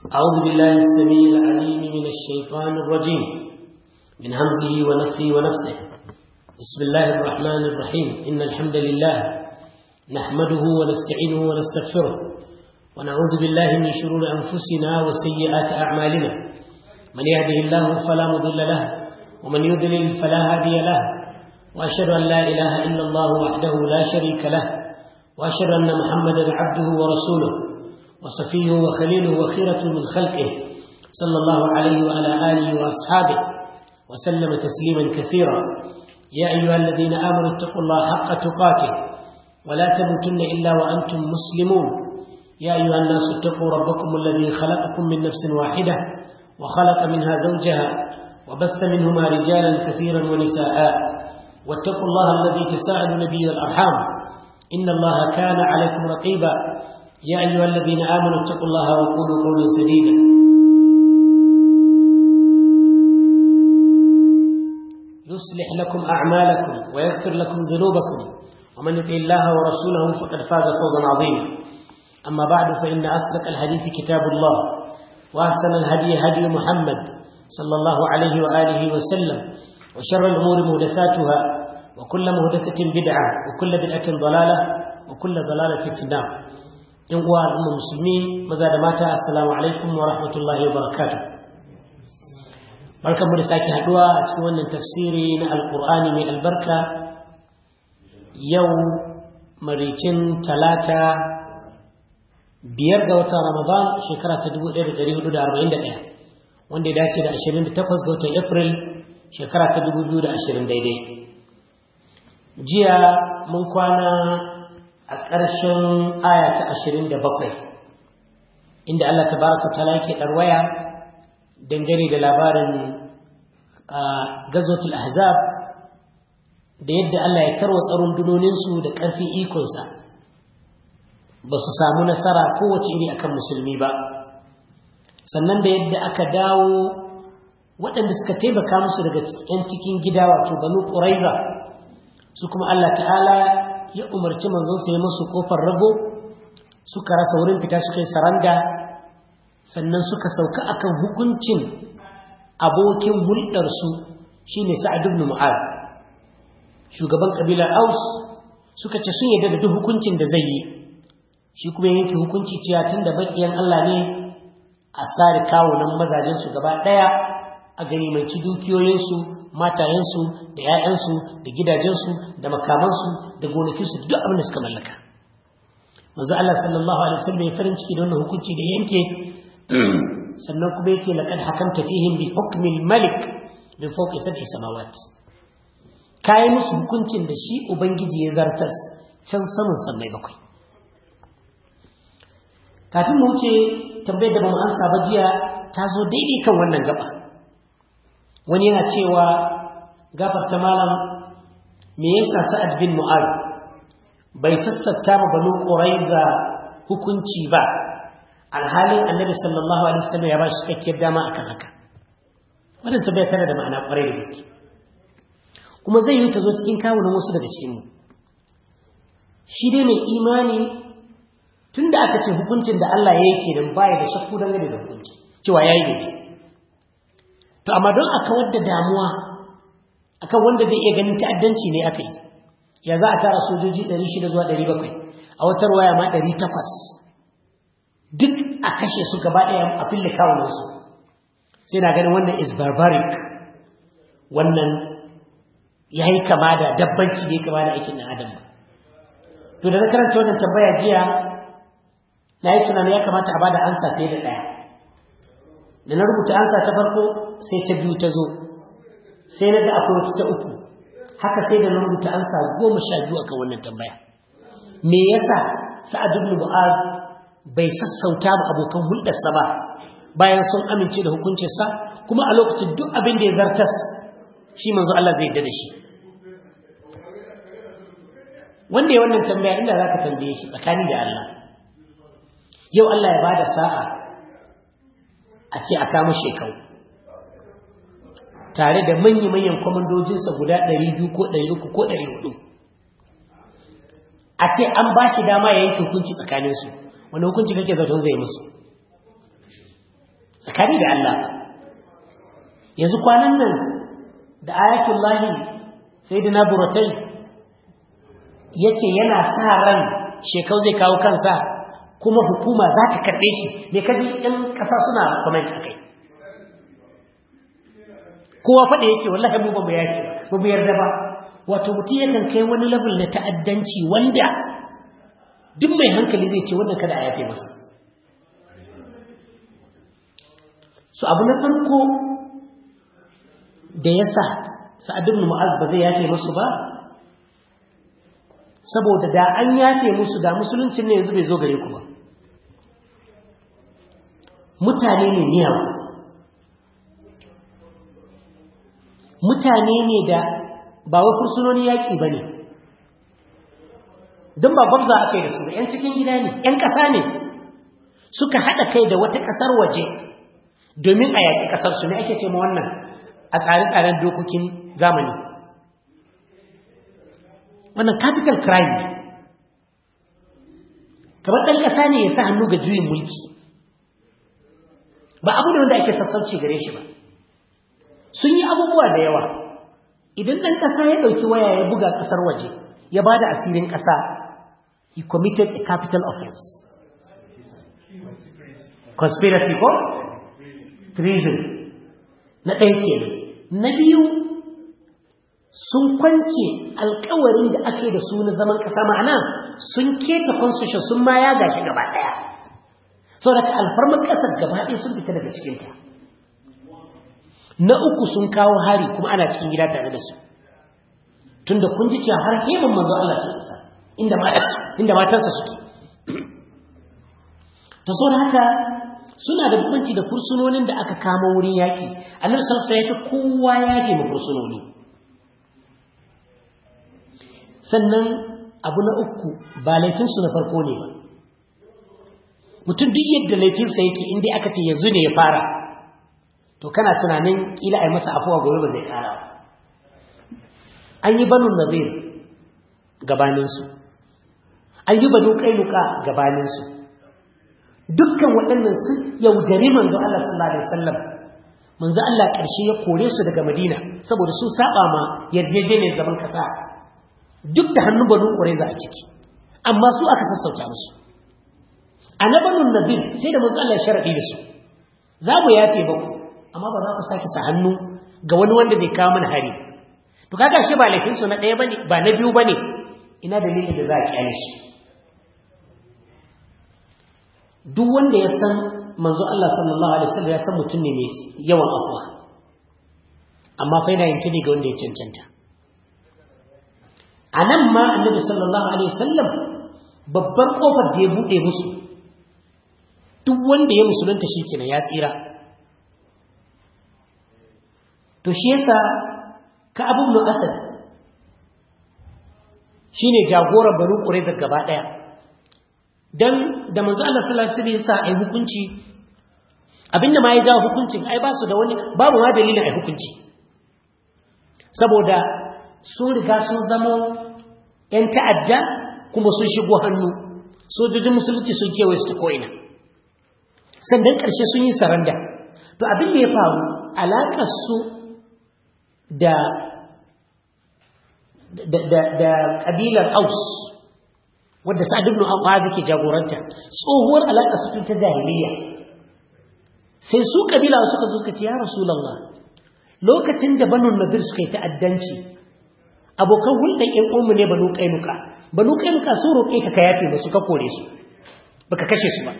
أعوذ بالله السميع العليم من الشيطان الرجيم. من همزه ونفخه ونفسه بسم الله الرحمن الرحيم. إن الحمد لله نحمده ونستعينه ونستغفره ونعوذ بالله من شرور أنفسنا وسيئات أعمالنا. من يهده الله فلا مضل له ومن يضلل فلا هادي له. وأشهد أن لا إله إلا الله وحده لا شريك له. وأشهد أن محمدا عبده ورسوله. وصفيه وخليله وخيرة من خلقه صلى الله عليه وعلى آله وأصحابه وسلم تسليما كثيرا. يا أيها الذين آمنوا اتقوا الله حق تقاته ولا تموتن إلا وأنتم مسلمون. يا أيها الناس اتقوا ربكم الذي خلقكم من نفس واحدة وخلق منها زوجها وبث منهما رجالا كثيرا ونساء. واتقوا الله الذي تساءل به الأرحام إن الله كان عليكم رقيبا. يا أيها الذين آمنوا اتقوا الله وقولوا قولا سديدا. يصلح لكم أعمالكم ويغفر لكم ذنوبكم. ومن يطع الله ورسوله فقد فاز فوزا عظيما. أما بعد فإن أصدق الحديث كتاب الله وأحسن الهدي هدي محمد صلى الله عليه وآله وسلم وشر الأمور مهدثاتها وكل مهدثة بدعة وكل بدعة ضلالة وكل ضلالة في النار. In uwa al'ummar musulmi maza da mata assalamu alaikum wa rahmatullahi wa barakatuh. Barkanmu da sake haɗuwa a cikin wannan tafsiri na alkur'ani mai albarka. Yau maricin talata biyar ga watan ramadan shekara ta 1441 wanda ya dace da 28 ga watan april shekara ta 2020 daidai. Jiya mun kwana a ƙarshen aya ta ashirin da bakwai inda Allah ta baraka tala yake ɗarwaya dangane da labarin gazotul ahzab da yadda Allah ya tarwatsa rundunoninsu da ƙarfin ikonsa. Ba su samu nasara kowace iri akan musulmi ba. Sannan da yadda aka dawo waɗanda suka taimaka musu daga 'yan cikin gida wato banu ƙuraiza su kuma Allah ta'ala ya umarci manzon sai musu ƙofar rago suka rasa wurin fita suka yi saranda sannan suka sauka akan hukuncin abokin hulɗarsu shine Sa'ad ibn Mu'adh. Shugaban kabilar Aus suka ce sun yarda da duk hukuncin da zai yi shi kuma yanke hukunci cewa tunda bakiyan Allah ne a sare kawunan mazajen su gaba ɗaya a ganimanci dukiyoyinsu matayensu da 'ya'yansu da gidajensu da makamansu da gonakinsu duk abin da suka mallaka. Manzo Allah sallallahu alaihi wasallam ya farin ciki da wannan hukunci da yanke. Sannan kuma ya ce laqad hakamta fihim bi hukmi al-malik min fawqi sab'i samawat. Kai musu hukuncin da shi ubangiji ya zartas can saman sammai bakwai. Kafin mu wuce tambayar da ba mu ansa ba jiya ta zo daidai kan wannan gaba. Wani yana cewa gafarta malam me yasa sa'ad bin mu'ad bai sassafta ma banu quraiza hukunci ba? Alhalin annabi sallallahu alaihi wasallam ya ba shi cikakkiyar dama akan haka. Wannan tabbaya tana da ma'ana ƙwarai da gaske. Kuma zai yi ta zo cikin kawunan wasu daga cikin shi dai mai imani tunda aka ce hukuncin da Allah ya yake dan baya da shakku dangane da hukunci cewa yayi daidai. To amma don a kawar da damuwa akan wanda zai iya ganin ta'addanci ne aka yi. Ya za a tara sojoji 600 zuwa 700 a watar waya ma 800 duk a kashe su gaba ɗaya a fille kawunansu. Sai na ganin wannan is barbaric. Wannan ya yi kama da dabbanci ne kama da aikin adam ba. To da na karanta wannan tambaya jiya na yi tunanin ya kamata a ba da ansa fiye da ɗaya. Da na rubuta ansa ta farko sai ta biyu ta zo. Sai na ga akwai wata ta uku. Haka sai da na rubuta ansa goma sha biyu akan wannan tambaya. Me yasa sa'ad ibn mu'az bai sassauta ba abokan hulɗarsa ba bayan sun amince da hukuncinsa? Kuma a lokacin duk abin da ya zartas shi manzo Allah zai yarda da shi. Wanda ya wannan tambaya inda zaka tambaye shi tsakani da Allah. Yau Allah ya ba da sa'a a ce a kama shekau tare da manya-manyan kwamandojinsa guda 200 ko 300 ko 400 a ce an ba shi dama ya yanke hukunci tsakaninsu. Wani hukunci kake zaton zai musu? Tsakani da Allah. Yanzu kwanan nan da ayatul lahi sayyidina buratai ya ce yana sa ran shekau zai kawo kansa kuma hukuma za ta karɓe shi. Ne kaji ɗan ƙasa suna comment akai kowa faɗa yake wallahi mu ba mu yake ba mu yarda ba. Wato mutum yakan kai wani level na ta'addanci wanda duk mai hankali zai ce wannan kada a yafe masa. So abu na farko da ya sa sa'adun mu'az ba zai yafe musu ba saboda da an yafe musu da musuluncin ne yanzu bai zo gare ku ba. Mutane ne miyawu mutane ne da ba wa fursunoni yaƙi ba ne. Don ba gwamza aka yi da su da 'yan cikin gida ne 'yan ƙasa ne. Suka haɗa kai da wata ƙasar waje domin a yaƙi ƙasarsu. Ne ake ce ma wannan? A tsare-tsaren dokokin zamani. Wannan capital crime ne. Kamar ɗan ƙasa ne ya sa hannu ga juyin mulki. Ba abu da wanda ake sassauci gare shi ba. Sun yi abubuwa da yawa. Idan ɗan ƙasa ya ɗauki waya ya buga ƙasar waje ya ba da asirin ƙasa he committed a capital offense. Conspiracy ko? Treason. Na ɗaya kenan. Na biyu sun kwance alkawarin da ake da su na zaman ƙasa ma'ana sun keta constitution sun ma ya gashi gaba ɗaya. Sau daga alfarmar ƙasar gaba ɗaya sun fita daga cikinta. Na uku sun kawo hari kuma ana cikin gida tare da su. Tunda kun ji cewa har hemin manzo Allah sun isa inda matarsa suke. Ta so haka suna da bambanci da fursunonin da aka kama wurin yaƙi. Annabi sallallahu alaihi wasallam kowa ya ma fursunoni. Sannan abu na uku ba laifinsu na farko ne ba. Mutum duk yadda laifinsa yake inda aka ce yanzu ne ya fara to kana tunanin kila a yi masa afuwa gobe ba zai kara an yi banu nazir gabaninsu. An yi banu kainuka gabaninsu. Dukkan waɗannan sun yaudari manzo Allah sallallahu alaihi wasallam. Manzo Allah ƙarshe ya kore su daga Madina saboda sun saba ma yarjejeniyar zaman ƙasa. Duk da hannun banu ƙuraiza a ciki. Amma su aka sassauta musu. A na banu nazir sai da ya sharadi da su. Za mu yafe ba ku amma ba za ku sake sa hannu ga wani wanda bai kawo mana hari to kaga shi ba laifin su na ɗaya ba ne ba na biyu ba ne ina dalilin da za a ƙyale shi. Duk wanda ya san manzo Allah sallallahu alaihi wasallam ya san mutum ne mai yawan afwa amma fa yana yin tuni ga wanda ya cancanta. A nan ma annabi sallallahu alaihi wasallam babbar ƙofar da ya buɗe musu duk wanda ya musulunta shi kenan ya tsira. To shi yasa ka abu ibn asad shine jagoran banu qurayza gaba ɗaya dan da manzo Allah sallallahu alaihi wasallam yasa ai hukunci abin da ma ya jawo hukuncin ai ba su da wani babu ma dalilin ai hukunci. Saboda sun riga sun zamo ‘yan ta'adda kuma sun shigo hannu. Sojojin musulunci sun kewaye su ko'ina. Sannan ƙarshe sun yi saranda. To abin da ya faru alaƙarsu da da ƙabilar aus wadda sa'ad ibn Mu'adh ke jagoranta tsohuwar alaƙa su ta jahiliya. Sai su ƙabila suka zo suka ce ya rasulullah lokacin da banu nadir suka yi ta'addanci abokan hulɗar ƴan uwanmu ne banu kainuka banu kainuka sun roƙe ka ka yafe musu ka kore su baka kashe su ba.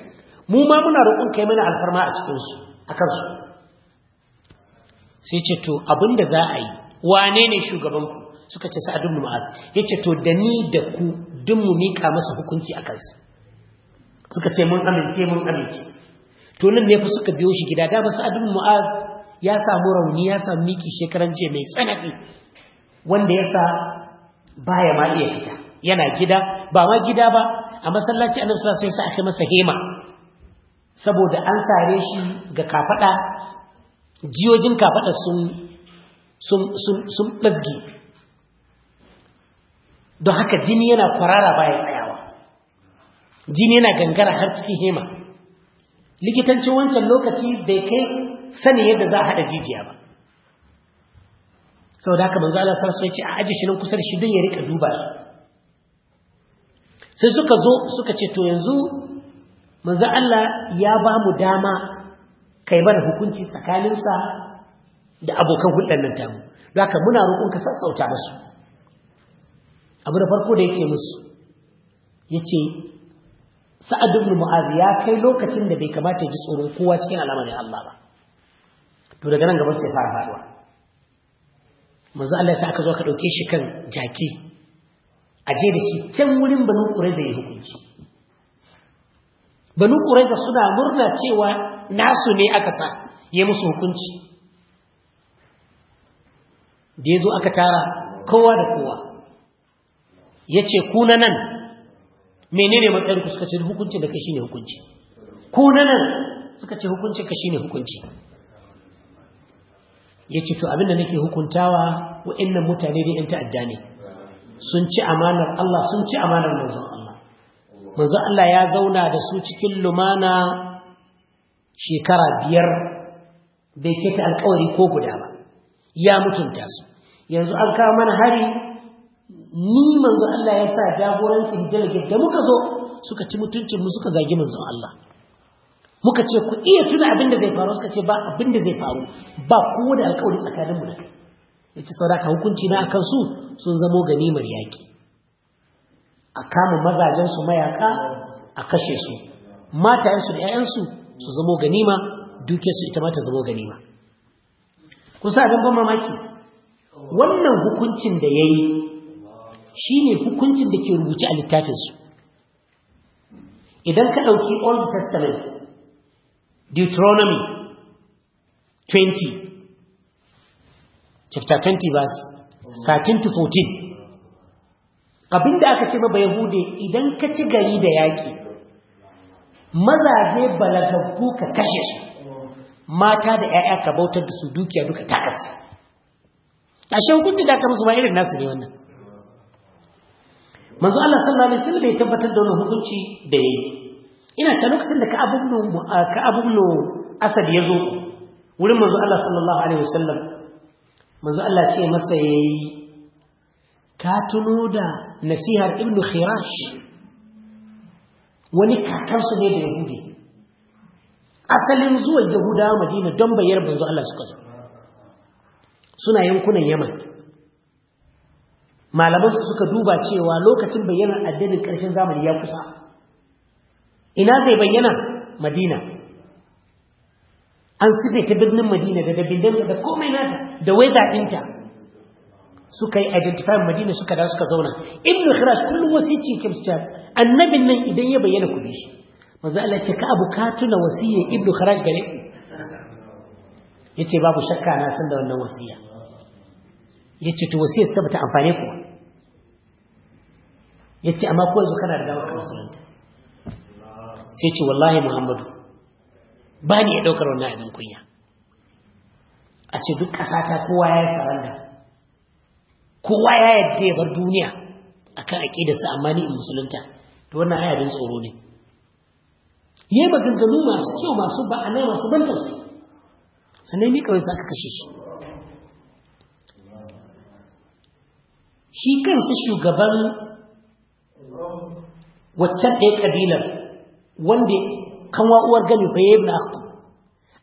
Mu ma muna roƙon kai mana alfarma a cikin su a kansu. Sai ce to abin da za a yi wane ne shugaban ku suka ce sa'ad ibn mu'adh ya ce to da ni da ku duk mu mika masa hukunci a kansu. Suka ce mun amince mun amince. To nan ne fa suka biyo shi gida. Da ba mu'adh ya samu rauni ya samu miki shekaran jiya mai tsanani wanda ya sa baya ma iya fita. Yana gida ba ma gida ba a masallaci annabi sallallahu alaihi wasallam sai aka masa hema. Saboda an sare shi ga kafada jiyojin kafada sun sun sun sun bazgi don haka jini yana kwarara baya tsayawa. Jini yana gangara har cikin hema. Likitancin wancan lokaci bai kai sani yadda za a haɗa jijiya ba. Sau da haka manzo Allah sarsu ya ce a aji shi kusa da shi don ya riƙa duba sai suka zo suka ce to yanzu manzo Allah ya ba mu dama kai mana hukunci tsakaninsa da abokan hulɗar nan tamu. Don haka muna roƙon ka sassauta musu abu da farko da yake musu ya ce sa'ad ibn mu'az ya kai lokacin da bai kamata ji tsoron kowa cikin al'amarin Allah ba. To daga nan gaban sai fara faɗuwa manzo Allah sai aka zo ka ɗauke shi kan jaki. Aje da shi can wurin banu qurayza ya hukunci. Banu qurayza suna murna cewa nasu ne aka sa ya musu hukunci. Da ya zo aka tara kowa da kowa ya ce ku na nan menene matsayin suka ce hukunci da kai shine hukunci. Ku na nan suka ce hukunci ka shine hukunci. Yace to abin da nake hukuntawa wa'annan mutane da yan ta'adda ne. Sun ci amanar Allah sun ci amanar manzon Allah. Manzon Allah ya zauna da su cikin lumana shekara biyar bai keta alkawari ko guda ba. Ya mutunta su. Yanzu an kawo mana hari ni manzo Allah ya sa jagorancin delegate da muka zo suka ci mutuncin mu suka zagi manzon Allah. Muka ce ku iya tuna abin da zai faru suka ce ba abin da zai faru. Ba kowa da alƙawari tsakanin mu da kai. Yace saboda hukunci na akan su sun zamo ganimar yaki a kama mazajen su mayaka a kashe su. Matayen su da ƴaƴan su zamo ganima duke su ita ma ta zamo ganima. Kun sa abin ban mamaki? Wannan hukuncin da yayi shi ne hukuncin da ke rubuce a littafinsu. Idan ka ɗauki old testament deuteronomy 20 chapter 20 verse 13 to 14 abin da aka ce maba yahude idan ka ci gari da yaƙi mazaje balagaggu ka kashe su. Mata da 'ya'ya ka bautar da su dukiya duka takaci ashe hukunci da aka musu ba irin nasu ne wannan. Manzo Allah sallallahu alaihi wasallam ya tabbatar da wannan hukunci da yayi ina ta lokacin da Ka'ab ibn Asad ya zo wurin manzo Allah sallallahu alaihi wasallam manzo Allah ce masa yayi ka tuno da nasihar ibn Khirash? Wani kakansu ne da Yahudi. Asalin zuwa Yahudawa Madina don bayyana manzo Allah suka zo. Suna yankunan Yaman. Malamansu suka duba cewa lokacin bayyanar addinin ƙarshen zamani ya kusa. Ina zai bayyana? Madina. An sife ta birnin madina da dabindan da komai nata da waiza ɗinta. Suka yi identifying madina suka da suka zauna. Ibn khirash kullum wasici ke su annabin nan idan ya bayyana ku bi shi. Manzo Allah ce ka abu ka tuna wasiyya ibn khirash gare ku ya ce babu shakka na san da wannan wasiya. Yace to wasiyar ta bata amfane ku ya ce amma ko yanzu kana da dawo ka musulunta. Sai ce wallahi muhammadu ba ni ya ɗaukar wannan abin kunya. A ce duk ƙasata kowa ya yi saranda. Kowa ya yadda ya bar duniya akan aƙidarsa amma ni in musulunta. To wannan ayabin tsoro ne. Yayi maganganu masu kyau masu ba'anai masu bantar su sannan mi kawai aka kashe shi. Shi kansa shugaban waccan ɗaya ƙabilar wanda kanwa uwar gani ibn akhtab.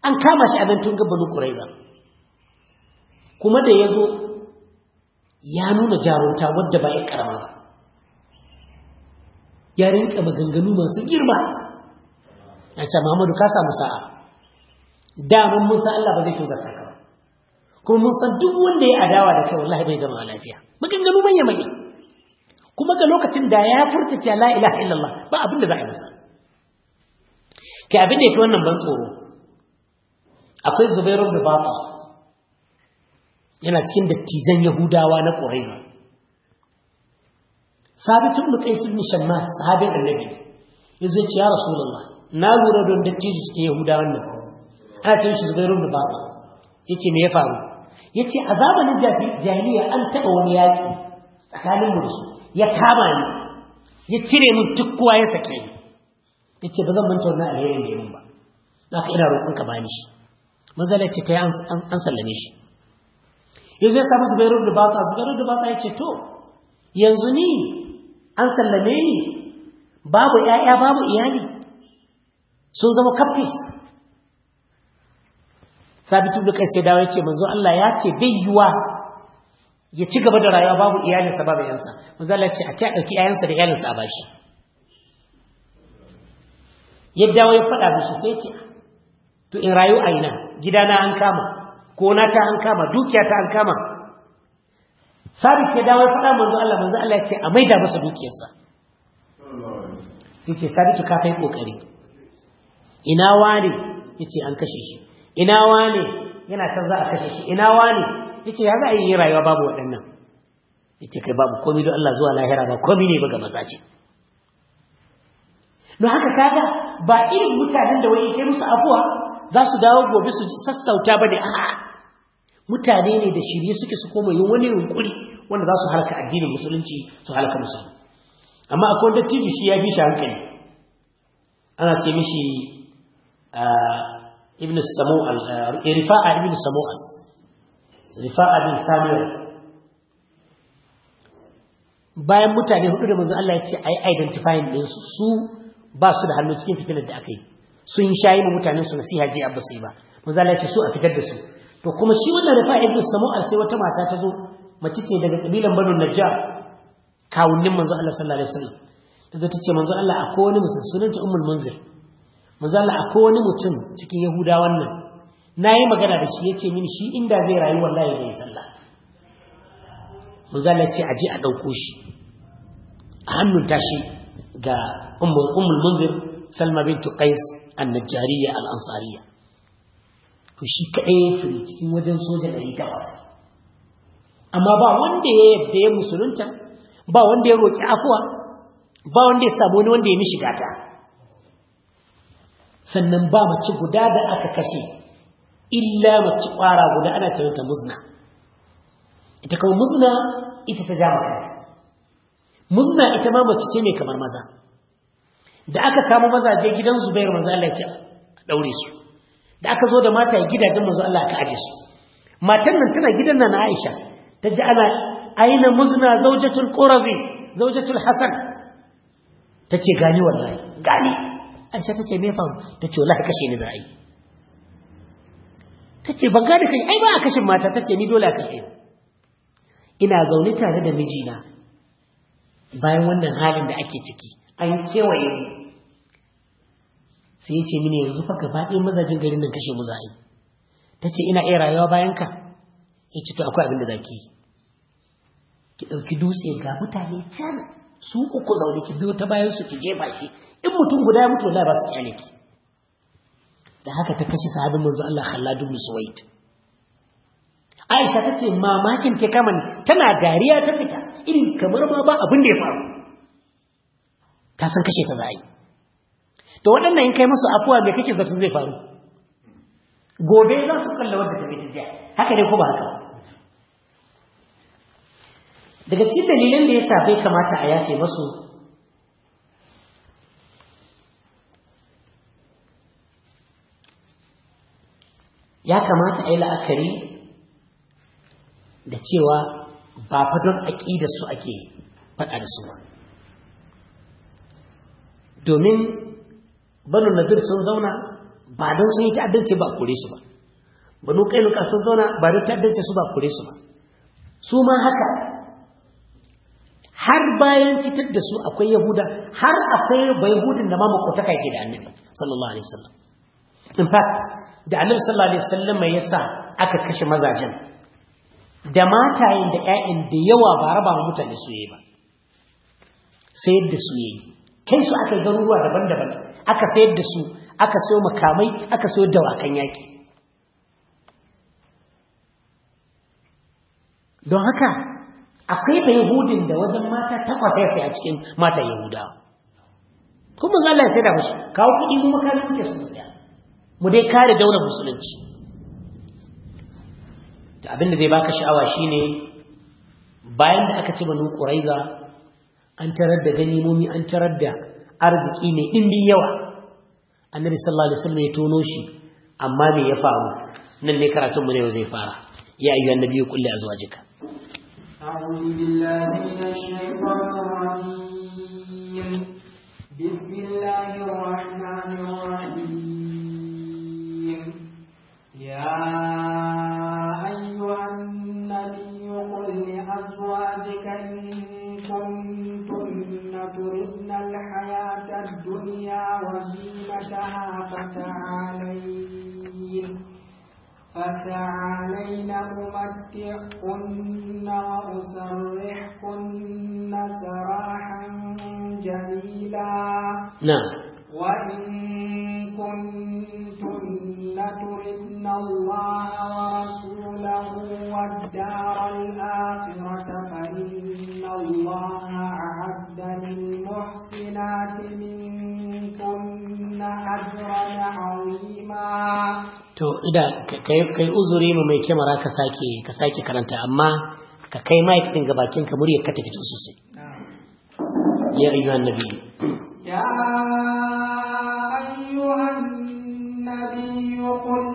An kama shi a nan tun gabanin quraiza kuma da ya zo ya nuna jarunta wadda ba ya karama ba. Ya rinka maganganu masu girma. Ya ce Muhammadu ka samu sa'a. Daman mun san Allah ba zai tozarta ka ba. Kuma mun san duk wanda ya adawa da kai wallahi bai zama lafiya. Maganganu manya manya kuma ga lokacin da ya furta la ilaha illallah ba abin da za a yi masa. Kai abin da yake wannan ban tsoro akwai Zubairu da Baba yana cikin dattijan Yahudawa na Quraiza Sabit ibn Qais ibn Shammas sahabin Annabi ya zo ce ya na lura don dattijo cikin Yahudawan nan. Ana ce shi Zubairu da Baba. Yace me ya faru? Yace a zamanin jahiliya an taba wani yaki tsakanin mu da su. Ya kama ni. Ya cire min tukkuwa ya sake ni. Yace ba zan manta wannan alherin da yayin ba. Zaka ina roƙon ka bani shi. Manzala ce ta yi an sallame shi. Ya samu zubairu da bata. Zubairu da bata ya ce to yanzu ni an sallame ni. Babu ‘ya'ya babu iyali. Sun zama captives. Sabitu da kai sai dawo ya ce manzo Allah ya ce bai yiwa ya ci gaba da rayuwa babu iyalinsa babu ‘yansa manzo Allah ya ce a ta ɗauki ‘ya'yansa da iyalinsa a bashi. Ya dawo ya faɗa mishi sai ce to in rayu a ina? Gidana an kama. Gona ta an kama dukiya ta an kama. Sabit ya dawo ya faɗa manzo Allah manzo Allah ya ce a maida masa dukiyarsa. Sai ce sabitu ka kai ƙoƙari ina wane? Yace an kashe shi. Ina wane? Yana kan za a kashe shi. Ina wane? Yace ya za a yi rayuwa babu waɗannan? Yace kai babu komai don Allah zuwa lahira ba komai ne ba ga maza ce. Don haka kaga ba irin mutanen da wani kai musu abuwa za su dawo gobe su sassauta ba ne. A'a mutane ne da shirye suke su koma yin wani yunkuri wanda za su halaka addinin musulunci su halaka musulmi. Amma akwai wanda tv shi ya fi shi hankali. Ana ce mishi ibn samu'al rifa'a ibn samu'al. Rifa'a bin samu'al. Bayan mutane huɗu da manzo Allah ya ce ai identifying din su su ba su da hannu cikin fitinar da aka yi. Sun shayi ma mutanen su nasiha ji abba sai ba. Manzo Allah ya ce su a fitar da su. To kuma shi wannan rifa'a ibn samu'al sai wata mata ta zo mace ce daga kabilan banu najjar kawunnin manzo Allah sallallahu alaihi wasallam. Ta zo ta ce manzo Allah akwai wani mutum sunanta ummul munzir. Manzo Allah akwai wani mutum cikin yahuda wannan na yi magana da shi ya ce mini shi inda zai rayu wallahi zai sallah. Manzo Allah ce aje a ɗauko shi. A hannun tashi ga ummul ummul munzir Salma bint Qais an-Najjariyya al-Ansariyya. To shi kadai ya fure cikin wajen soja 800 amma ba wanda ya yadda ya musulunta ba wanda ya roƙi afuwa ba wanda ya samu wani wanda ya mishi gata. Sannan ba mace guda da aka kashe illa mace ƙwara guda ana ce ta muzna ita kuma muzna ita ta ja makanta muzna ita ma mace ce ne kamar maza. Da aka kama mazaje gidan zubairu manzo Allah ya ce a daure su. Da aka zo da mata gidajen manzo Allah aka aje su. Matan nan tana gidan nan Aisha. Ta ji ana aina muzna zaujatul qurabi zaujatul hasan. Tace gani wallahi gani. Aisha tace me faru? Tace wallahi kashe ni za a yi. Tace ban gane kai ai ba a kashin mata. Tace ni dole a kashe ina zaune tare da mijina. Bayan wannan halin da ake ciki an kewaye mu sai ya ce mini yanzu fa gaba ɗaya mazajin garin nan kashe mu za yi. Tace ina iya rayuwa bayan ka? Ya ce to akwai abin da za ki yi. Ki ɗauki dutse ga mutane can su uku zaune ki biyo ta bayan su ki jefa shi. In mutum guda ya mutu ba su ƙyale ki. Da haka ta kashe sahabin manzo Allah Khallad ibn Suwaid. Aisha ta ce mamakin ta kama tana dariya ta fita. Irin kamar ma ba abin da ya faru. Ta san kashe ta za yi. To waɗannan in kai musu afuwa me kake zato zai faru? Gobe za su kalla wanda ta fita jiya. Haka ne ko ba haka daga cikin dalilan da yasa bai kamata a yafe masu ya kamata a yi la'akari da cewa ba fa don aƙidar su ake faɗa da su ba. Domin banu nadir sun zauna ba don sun yi ta'addanci ba a kore su ba. Banu kainuka sun zauna ba don ta'addanci su ba a kore su ba. Su ma haka. Har bayan fitar da su akwai yahuda har akwai bayahudin da ma makotaka yake da annabi sallallahu alaihi wasallam. In fact da annabi sallallahu alaihi wasallam mai yasa aka kashe mazajen. Da matayen da ƴaƴan da yawa ba raba mutane su yayi ba. Sayar da su yayi kai su aka garuruwa daban-daban. Aka sayar da su aka sayo makamai aka sayo dawakan yaki. Don haka akwai da yahudin da wajen mata takwas ya sai a cikin mata yahudawa. Kuma za Allah ya da musu kawo kuɗi mu makami kuke su saya. Mu dai kare daular musulunci. Da abin da zai baka sha'awa shine bayan da aka ci banu quraiza an tarar da ganimomi an tarar da arziki mai ɗimbin yawa annabi sallallahu alaihi wasallam ya tono shi amma me ya faru nan ne karatun mu ne yau zai fara ya ayyuhan nabiyyu qul li azwajika أعوذ بالله من الشيطان الرجيم بسم الله الرحمن الرحيم يا فتعالين. فتعالين أمتعكن وأسرحكن سراحا جميلا. na'am وإن كنتن تردن الله ورسوله والدار الآخرة فإن الله أعد للمحسنات عظيما to ida kai uzuri mu mai kyamara ka sake ka sake karanta amma ka kai mic din ga bakin ka murya ka tafi sosai ya ayyuhan nabi ya ayyuhan nabi qul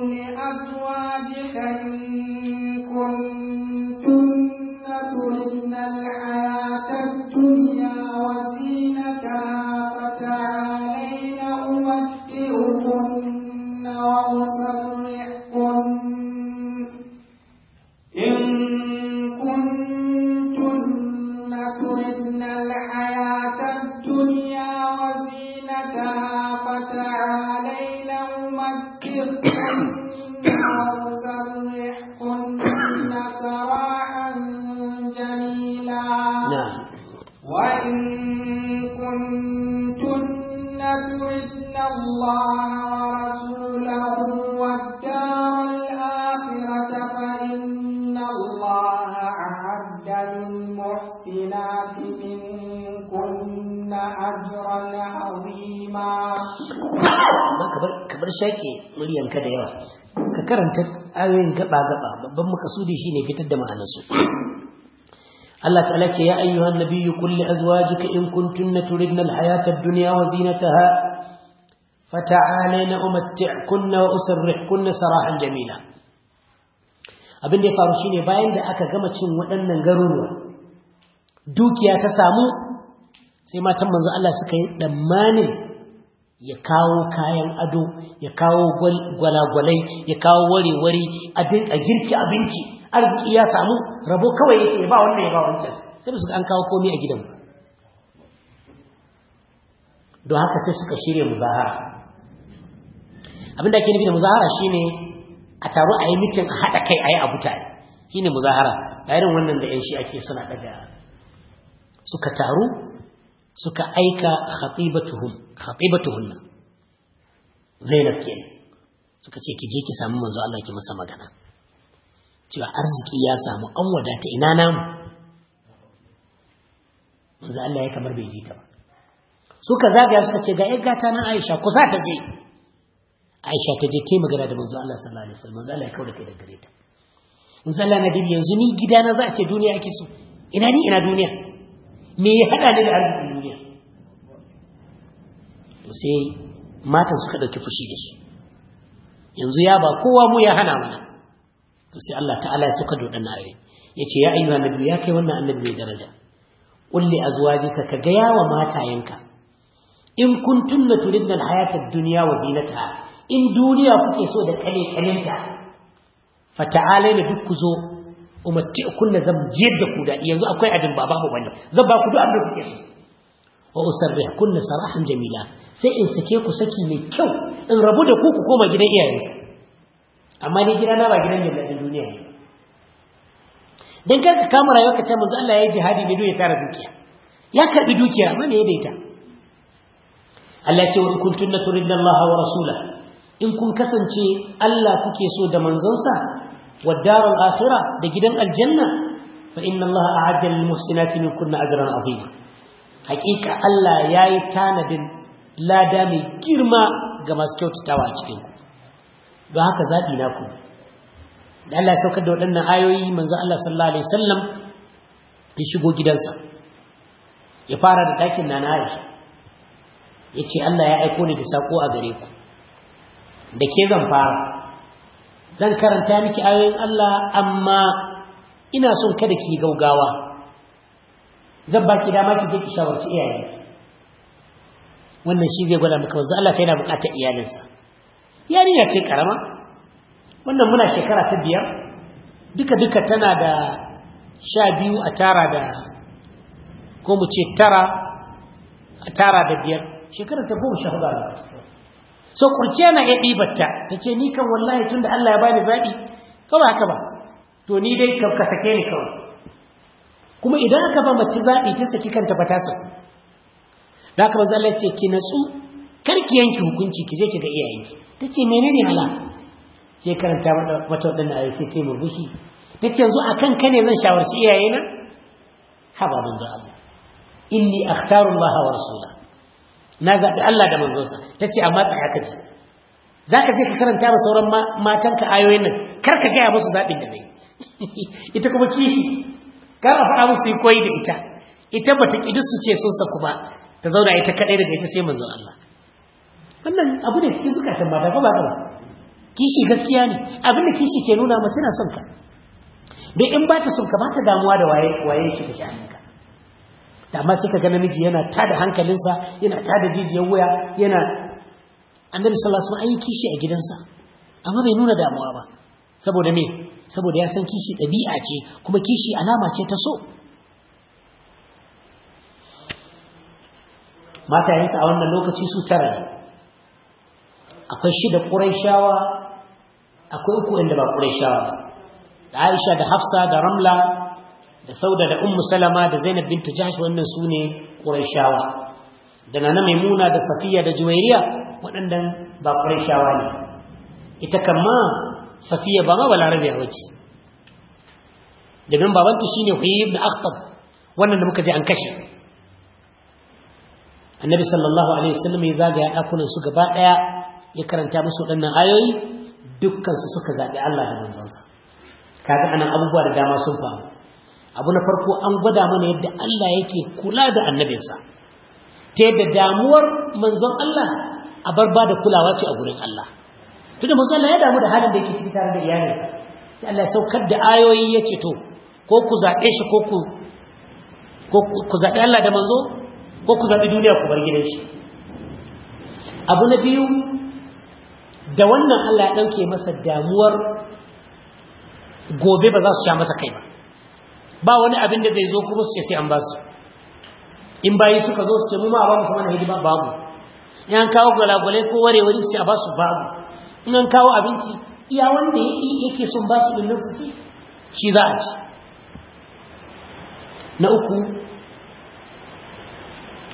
karanta ayoyin gaba gaba babban makasudi shine fitar da ma'anarsu. Allah ta'ala ce ya ayyuhan nabiyyu qul li azwajika in kuntunna turidna al-hayata ad-dunya wa zinataha fata'alayna umatti'kunna wa usarrihkunna sarahan jamila. Abin da ya faru shine bayan da aka gama cin waɗannan garuruwa dukiya ta samu sai matan manzo Allah suka yi damanin ya kawo kayan ado ya kawo gwalagwalai ya kawo ware-ware a girki abinci arziki ya samu rabo kawai yake ba wannan ya ba wancan. Sai su an kawo komai a gidan. Don haka sai suka shirya muzahara. Abinda ake nufi da muzahara shine a taru a yi mitin a haɗa kai a yi abu tare. Shine muzahara. A irin wannan da 'yan shi ake suna daga suka taru suka aika khatibatuhum khatibatuhunna Zainab ke. Suka ce ki je ki samu manzo Allah ki masa magana. Cewa arziki ya samu an wadata ina namu. Manzo Allah ya kamar bai ji ta ba. Suka zagaya suka ce ga gata na Aisha ku sa ta je. Aisha ta je ta magana da manzo Allah sallallahu alaihi wasallam. Manzo Allah ya kauda kai da gare ta. Manzo Allah na dibi yanzu ni gidana za a ce duniya ake so. Ina ni ina duniya? Me ya hada ni da arzikin duniya? To sai matan suka ɗauki fushi da shi. Yanzu ya ba kowa mu ya hana mana. To sai Allah ta'ala ya suka dodan ayoyi. Yace ya ayyuhan nabi ya kai wannan annabi mai daraja. Qul li azwajika ka gaya wa matayenka. In kuntunna turidna alhayata ad-dunya wa zinataha. In duniya kuke so da kale kalinta fata'alaina duk ku zo umatti'kunna zan jiyar da ku da yanzu akwai abin ba babu ba ne zan ba ku duk abin da kuke so. Wa usarrihkunna sarahan jamila sai in sake ku saki mai kyau in rabu da ku ku koma gidan iyayen amma ni gida na ba gidan jallatin duniya ne. Dan kar ka kama rayuwa ka ce manzo Allah ya yi jihadi ne don ya tara dukiya. Ya karɓi dukiya amma me ya daita Allah ce wa turidna Allah wa rasula in kun kasance Allah kuke so da manzonsa gidan aljanna fa inna Allah a'adda lil muhsinati minkunna ajran azima hakika Allah yayi tanadin lada mai girma ga masu kyautatawa a cikin ku don haka zabi na ku da Allah ya saukar da waɗannan ayoyi manzo Allah sallallahu alaihi wasallam ya shigo gidansa ya fara da ɗakin nana Aisha ya ce Allah ya aiko ni da sako a gare ku da ke zan fara zan karanta miki ayoyin Allah amma ina son kada ki gaugawa. Zan baki dama ki je ki shawarci iyaye. Wannan shi zai gwada maka wanzu Allah yana buƙatar iyalinsa. Yarinya ce karama wannan muna shekara ta biyar. Duka duka tana da sha biyu a tara da ko mu ce tara a tara da biyar. Shekara ta goma sha huɗu a so kurciya na iya ɗibarta. Ta ce ni kan wallahi tun da Allah ya bani zaɓi kawai haka ba? To ni dai ka sake ni kawai. Kuma idan aka ba mace zaɓi ta saki kanta ba ta da aka Allah ce ki natsu kar ki yanki hukunci ki je ki ga iyayenki. Ta ce menene hala? Sai karanta mata waɗannan ayoyi sai ta murmushi. Ta ce yanzu akan ka ne zan shawarci iyayena? Haba manzo Allah. Inni akhtaru wa rasula na zaɓi Allah da manzonsa. Ta ce amma tsaya ka ce za ka je ka karanta ma sauran matanka ayoyin nan. Kar ka gaya musu zaɓin da nai ita kuma kishi. Kar a faɗa musu yi koyi da ita. Ita ba ta ƙi su ce sun saku ba. Ta zauna ita kaɗai daga ita sai manzon Allah. Wannan abu ne cikin zukatan mata ba ka ba? Kishi gaskiya ne. Abin da kishi ke nuna mace na son ka. Don in ba ta son ka ba ta damuwa da waye waye shi da sha'aninka da amma sai ka ga namiji yana tada hankalinsa yana tada jijiyar wuya yana annabi sallallahu alaihi wasallam kishi a gidansa. Amma bai nuna damuwa ba. Saboda me? Saboda ya san kishi ɗabi'a ce kuma kishi alama ce ta so. Matayensa a wannan lokaci su tara ne. Akwai shida ƙuraishawa akwai uku inda ba ƙuraishawa ba. Da aisha da hafsa da ramla da sauda da ummu salama da zainab bintu jahsh wannan su ne ƙuraishawa da nana maimuna da safiya da juwairiya waɗannan ba ƙuraishawa ne. Ita kama safiya ba ma balarabiya wace domin babanta shine huyib da akhtab wannan da muka je an kashe. Annabi sallallahu alaihi wasallam ya zagaya dakunan su gaba ɗaya ya karanta musu waɗannan ayoyi dukkan su suka zabi Allah da manzonsa. Kaga a nan abubuwa da dama sun faru. Abu na farko an gwada mana yadda Allah yake kula da annabinsa. Ta yadda damuwar manzon Allah a bar ba da kulawa ce a gurin Allah. Tunda manzon Allah ya damu da halin da yake ciki tare da iyalinsa. Sai Allah ya saukar da ayoyi ya ce to ko ku zaɓe shi ko ku ku Allah da manzo ko ku zaɓi duniya ku bar gidan shi. Abu na biyu da wannan Allah ya ɗauke masa damuwar gobe ba za su sha masa kai ba. Ba wani abin da zai zo kuma su ce sai an ba su. In bayi suka zo su ce mu ma ba mu kuma na hidima babu. In an kawo gwalagwale ko warewari su ce a ba su babu. In an kawo abinci iya wanda yake son ba su ɗin su ci shi za a ci. Na uku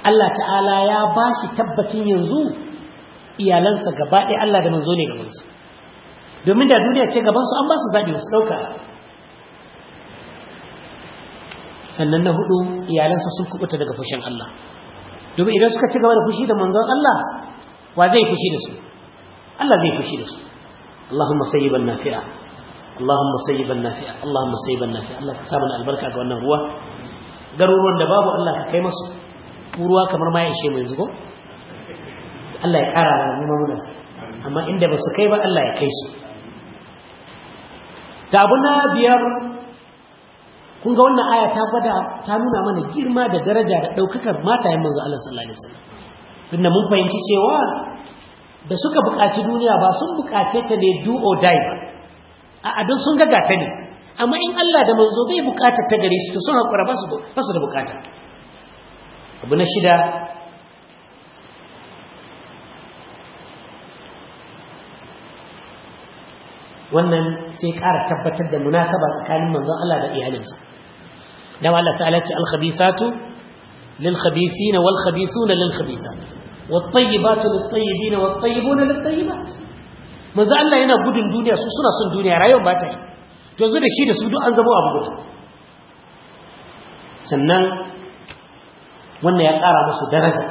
Allah ta'ala ya ba shi tabbacin yanzu iyalansa gaba ɗaya Allah da manzo ne gabansu. Domin da duniya ce gabansu an ba su zaɓi wasu ɗauka. Sannan na huɗu iyalansa sun kubuta daga fushin Allah. Domin idan suka ci gaba da fushi da manzon Allah wa zai fushi da su? Allah zai fushi da su. Allahumma sayyiban nafi'a. Allahumma sayyiban nafi'a. Allahumma sayyiban nafi'a. Allah ka sa mana albarka ga wannan ruwa. Garuruwan da babu Allah ka kai masu. Ruwa kamar ma ya ishe mai zugo Allah ya ƙara wa nuna muna su amma inda ba su kai ba Allah ya kai su. Da abu na biyar kun ga wannan aya ta gwada ta nuna mana girma da daraja da ɗaukakar matayen manzo Allah sallallahu alaihi wasallam. Tunda mun fahimci cewa da suka buƙaci duniya ba sun buƙace ta ne do or die ba. A don sun ga gata ne. Amma in Allah da manzo bai buƙatar ta gare su to sun haƙura ba su da buƙata. Abu na shida wannan sai ƙara tabbatar da munasaba tsakanin manzon Allah da iyalinsa. Dan Allah ta'ala ce al-khabithatu lil-khabithin wal-khabithuna lil-khabithat. Wat-tayyibatu lit-tayyibin wat-tayyibuna lit-tayyibat. Manzon Allah yana gudun duniya su suna son duniya rayuwar ba ta yi. To yanzu da shi da su duk an zama abu guda. Sannan wannan ya ƙara musu daraja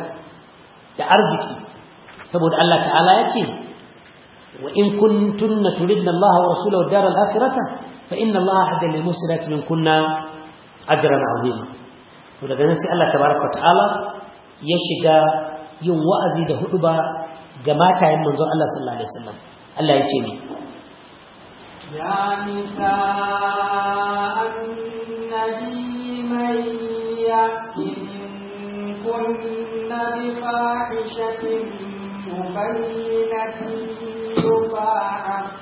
da arziki. Saboda Allah ta'ala ya ce wa in kuntunna turidna Allah wa rasulahu wa daral akhirata fa inna Allah hadda lil muslimati min kunna. ajran azima to daga nan sai Allah tabaraka wa ta'ala ya shiga yin wa'azi da huduba ga matayen manzo Allah sallallahu alaihi wasallam Allah ya ce ne يا نساء النبي من يأت منكن بفاحشة مبينة يضاعف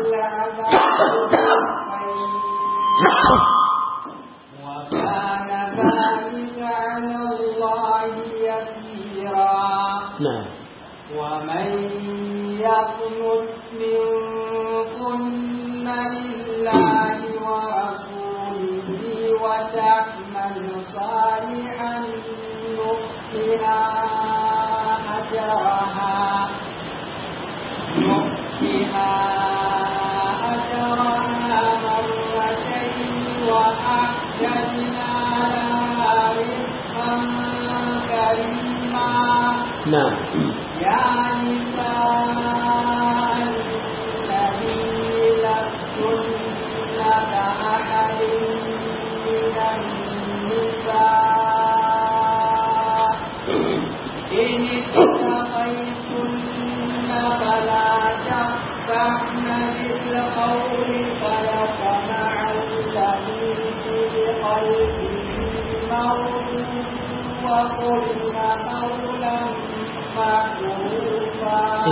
العذاب ذلك على الله يسيرا. نعم. ومن يقنت منكن لله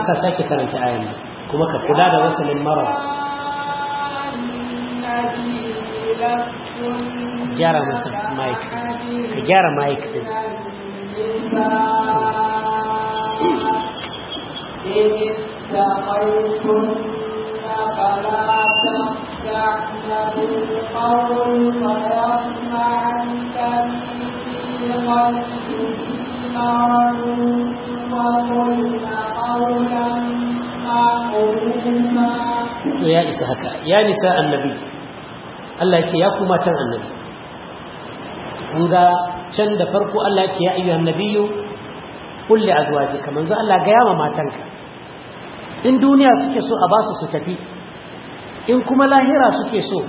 ka sake karanta ayan nan kuma ka kula da wasalin mara gyara masa mic ka gyara mic din إن اتقيتن فلا تخدعن بالقول فيطمع الذي في قلبه مرض ya isa haka. Ya nisa annabi. Allah ya ce ya kuma can annabi. Kun can da farko Allah ya ce ya ayyuhan nabiyyu qul azwajika. Manzo Allah ga yawa matanka. In duniya suke so a ba su su tafi in kuma lahira suke so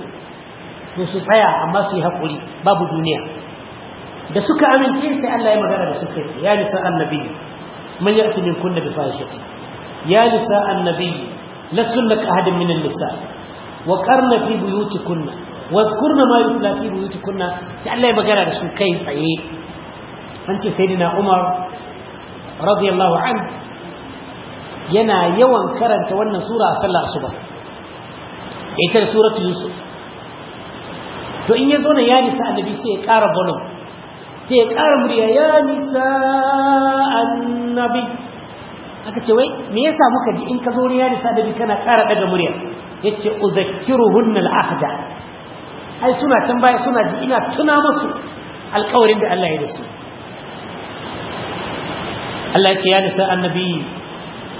to su tsaya amma su yi haƙuri babu duniya. Da suka amince sai Allah ya magana da suka ya nisa annabi man ya'ti min kunna bi fahishati. Ya nisa annabi min an-nisa wa qarna fi buyutikunna wa dhkurna ma yutla fi buyutikunna sai Allah ya magana da su kai tsaye an ce sayyidina Umar radiyallahu anhu yana yawan karanta wannan sura a sallar asuba ita da suratul yusuf to in ya zo na ya nisa annabi sai ya ƙara volume sai aka ce wai me yasa muka ji in ka zo ya nisa annabi kana ƙara daga murya? Yace uzakkiruhunna al-ahda ai suna can baya suna ji ina tuna musu alƙawarin da Allah ya da su. Allah ya ce ya nisa annabi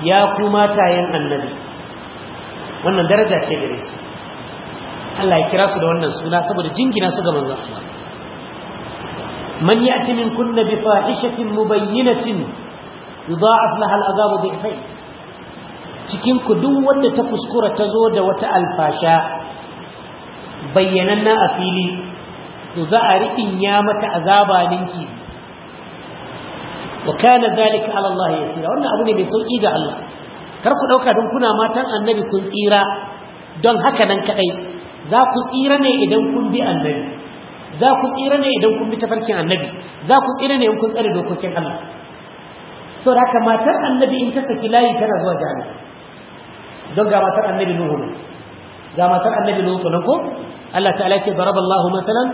ya ku matayen annabi. Wannan daraja ce gare su. Allah ya kira su da wannan suna saboda jingina su ga manzon Allah. Man ya'ti min kunna bi fahishatin mubayyinatin yudha'af laha al'azab dhi'fayn cikin ku duk wanda ta kuskura ta zo da wata alfasha bayyananna a fili to za a riƙin ya mata azaba ninki. Wa kana zalika ala Allah yasira. Wannan abu ne mai sauƙi ga Allah. Kar ku ɗauka don kuna matan annabi kun tsira don haka nan kadai za ku tsira ne idan kun bi annabi. Za ku tsira ne idan kun bi tafarkin annabi. Za ku tsira ne in kun tsare dokokin Allah. So da haka matar annabi in ta saki layi tana zuwa jami'a don ga matar annabi nuhu ne ga matar annabi nuhu ne ko Allah ta'ala ce daraballahu masalan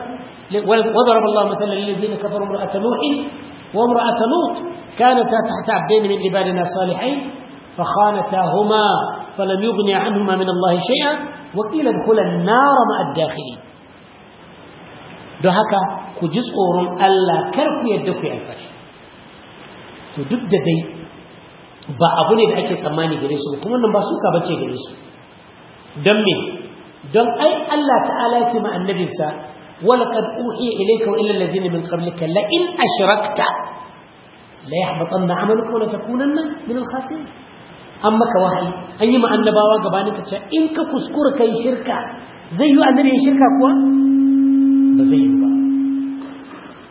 wa daraballahu masalan lil ladina kafaru imra'at nuh wa imra'at lut kanata tahta abdayn min ibadina salihin فخانتاهما فلم يغني عنهما من الله شيئا وقيل ادخلا النار مع الداخلين don haka ku ji tsoron Allah kar ku yadda ku alfashi to duk da dai ba abu ne da ake tsammani gare su kuma nan ba suka bace gare su. Don me? Don ai Allah ta'ala ya ce ma annabinsa walaqad uhiya ilayka wa ila alladhina min qablika la in ashrakta la yahbatanna 'amaluka wa la takunanna min al-khasirin. An maka wahayi an yi ma annabawa gabanin ka ce in ka kuskura kai shirka zai yi annabi shirka kuwa? Ba zai yi ba.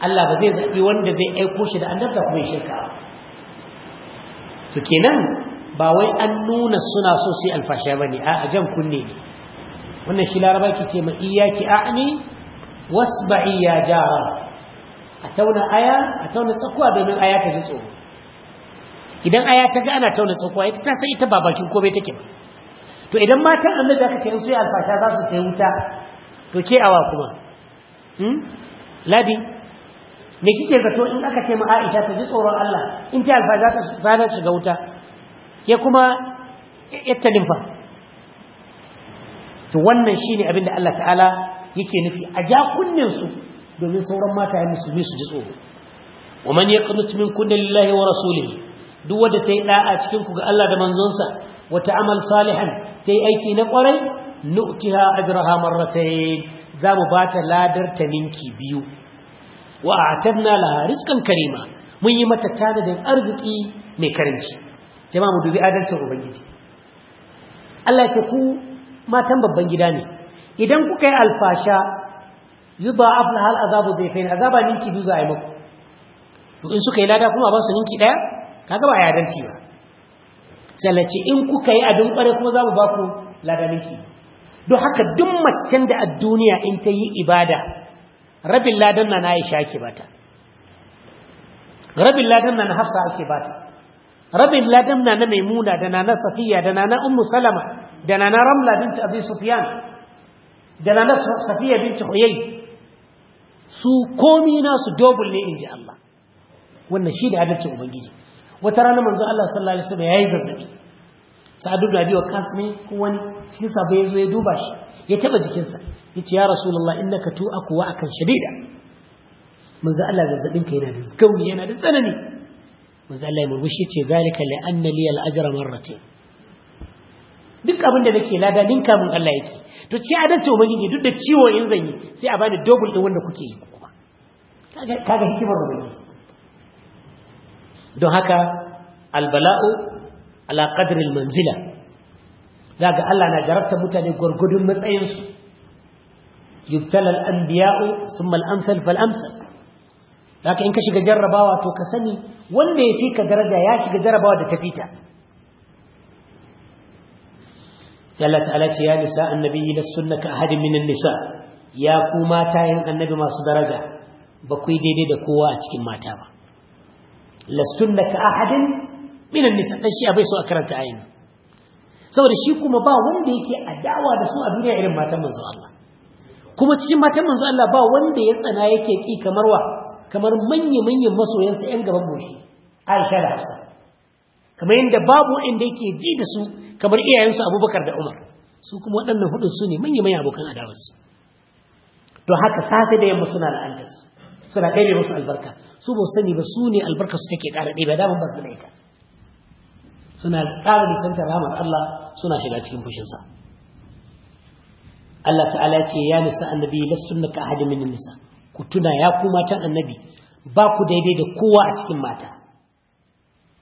Allah ba zai zaɓi wanda zai aiko shi da annabta kuma shirka to kenan ba wai an nuna suna so su yi alfasha ba ne a jan kunne ne. Wannan shi laraba ki ce ma iyaki a'ni wasba'i ya jara. A tauna aya a tauna tsakuwa domin aya ta ji tsoro. Idan aya ta ga ana tauna tsakuwa ita ta san ita ba bakin komai take ba. To idan matan annabi aka ce su yi za su kai wuta to ke awa kuma? Hmm? ladi? Me kike zato in aka ce ma Aisha ta ji tsoron Allah in ta alfasha ta zanar shiga wuta ke kuma yatta limfa to wannan shine abin da Allah ta'ala yake nufi a ja kunnen su domin sauran mata ya musulmi su ji tsoro wa man yaqnut min kulli lillahi wa rasulihi duk wanda tayi da'a cikin ku ga Allah da manzonsa wa ta'amal salihan tayi aiki na ƙwarai nu'tiha ajraha marratayn za mu bata ladar ta ninki biyu wa a'tadna laha rizqan karima. Mun yi mata tanadin arziki mai karanci jama'a mu dubi adalcin ubangiji. Allah ya ce ku matan babban gida ne. Idan kuka yi alfasha yudha'af laha al'azabu dhayfain azaba ninki biyu za a yi muku. To in suka yi lada kuma ba su ninki ɗaya kaga ba adalci ba. Sai Allah ce in kuka yi abin kware kuma za mu ba ku lada ninki. Don haka duk macen da a duniya in ta yi ibada rabin ladan na na Aisha ake bata. Rabin ladan na na Hafsa ake bata. Rabin ladan na na Maimuna da na na Safiya da na na Ummu Salama da na na Ramla bint Abi Sufyan da na na Safiya bint Huyay. Su komi na su double ne inji Allah. Wannan shi da adalcin ubangiji. Wata rana manzo Allah sallallahu alaihi wasallam yayi zazzaɓi. Sa'ad ibn Abi Waqqas ne ko wani cikin sa bai zo ya duba shi ya taba jikinsa. Ya ce ya Rasulullah innaka tu'aku wa akan shadida. Manzo Allah zazzaɓin ka yana da gauni yana da tsanani. Manzo Allah ya murmushi ya ce zalika li anna li al-ajra marratayn duk abin da nake lada ninka mun Allah yake. To ci adalci ubangiji duk da ciwo in zan sai a bani double din wanda kuke yi kuma. Kaga kaga hikimar ubangiji. Don haka albala'u ala qadri almanzila. Zaga Allah na jarabta mutane gurgudun matsayin su yubtala al-anbiya'u thumma al-amsal fal-amsal haka in ka shiga jarrabawa to ka sani wanda ya fi ka daraja ya shiga jarrabawa da tafita sai Allah ta'ala ce ya nisa annabi lastunna ka ahadin minan nisa ya ku mata yin annabi masu daraja ba ku daidai da kowa a cikin mata ba lastunna ka ahadin minan nisa dan a karanta ayin saboda shi kuma ba wanda yake adawa da su a duniya irin matan manzo Allah kuma cikin matan manzo Allah ba wanda ya tsana yake ki kamar wa? Kamar manya manyan masoyansa yan gaban boshi Aisha da Hafsa. Kamar yadda babu wanda yake ji da su kamar iyayensu Abubakar da Umar. Su kuma waɗannan hudun su ne manya manyan abokan adawarsu. Don haka safe da yamma suna la'anta su suna ɗaya musu albarka. Su ba sani ba su ne albarka su take ƙara ba daman ba su da ita. Suna ƙara nisantar rahmar Allah suna shiga cikin fushinsa. Allah ta'ala ya ce ya nisa annabi lastunna ka ahadin min nisa. Ku tuna ya ku matan annabi ba ku daidai da kowa a cikin mata.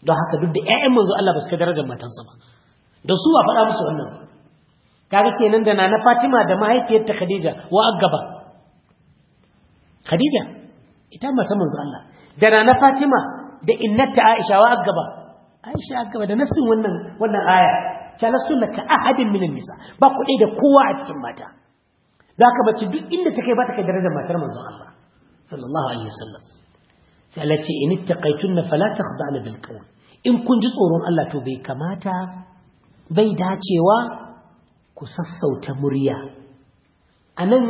Don haka duk da ƴaƴan manzo Allah ba su kai darajar matansa ba. Da su ba faɗa musu wannan. Kaga kenan da na Fatima da mahaifiyarta Khadija wa aggaba Khadija ita mata manzo Allah. Da na Fatima da innata Aisha wa aggaba Aisha aggaba da nasin wannan wannan aya. Ta nasun ka ahadin minan nisa. Ba ku da kowa a cikin mata. Da haka bace duk inda take ba ta kai darajar matar manzo Allah sallallahu alaihi wasallam. Sai Allah ce in ittaqaytunna fala takhda'na bil qawl. In kun ji tsoron Allah to bai kamata bai dacewa ku sassauta murya. Anan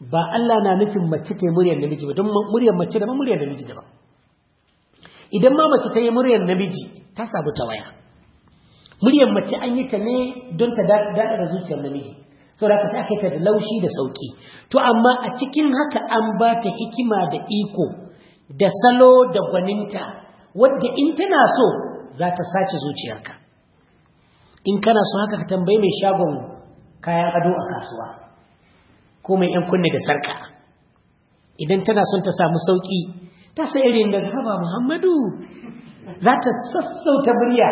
ba Allah na nufin mace ta yi muryar namiji ba don muryar mace da muryar namiji da idan ma mace ta yi muryar namiji ta sabu ta waya muryar mace an yi ta ne don ta daɗa da zuciyar namiji. Sau da sai aka ta da laushi da sauƙi. To amma a cikin haka an ba ta hikima da iko da salo da gwaninta wadda in tana so za ta sace zuciyarka. In kana so haka ka tambayi mai shagon kayan ado a kasuwa ko mai ‘yan kunne da sarka idan tana son ta samu sauƙi ta sai irin da haba muhammadu za ta sassauta murya.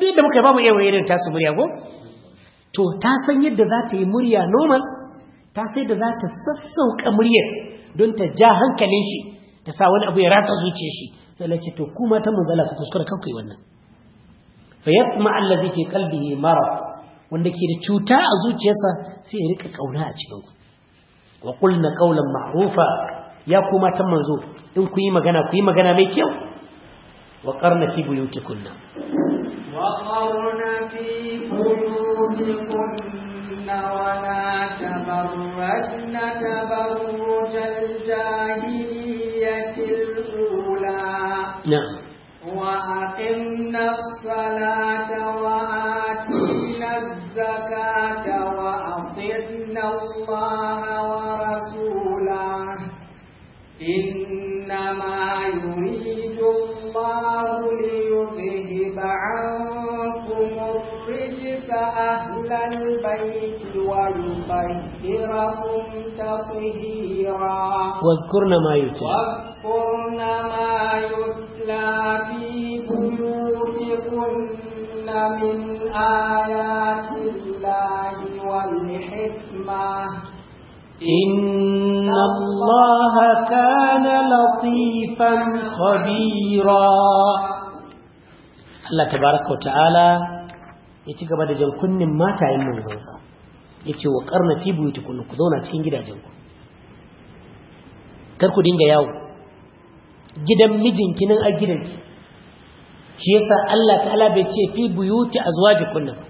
Duk da muka ba mu yawan irin tasu murya ko? To ta san yadda za ta yi murya normal ta sai da za ta sassauka muryar don ta ja hankalin shi ta sa wani abu ya ratsa zuciyar shi. Sai lace to kuma ta manzala ku kuskura kanku wannan. Fa yatma allazi fi qalbihi marad wanda ke da cuta a zuciyarsa sai ya riƙa ƙauna a cikin ku wa qulna qawlan ma'rufa ya kuma tan manzo in ku yi magana ku yi magana mai kyau. Wa qarna fi buyutikunna. وقرن في بيوتكن ولا تبرجن تبرج الجاهلية الأولى. na'am وأقمنا الصلاة وآتينا الزكاة وأطعنا الله ورسوله. إنما يريد الله أهل البيت ويطهركم تطهيرا. واذkurna ma yutla واذكرن ما يتلى في بيوتكن من آيات الله والحكمة. إن الله كان لطيفا خبيرا. tabaraka wa ta'ala ya ci gaba da jan kunnin matayen manzansa. Ya ce wa ƙarna fi buyutukunna ku zauna cikin gidajenku. Kar ku dinga yawo. Gidan mijinki nan a gidanki. Shi yasa Allah ta'ala bai ce fi buyuti azwajikunna ba.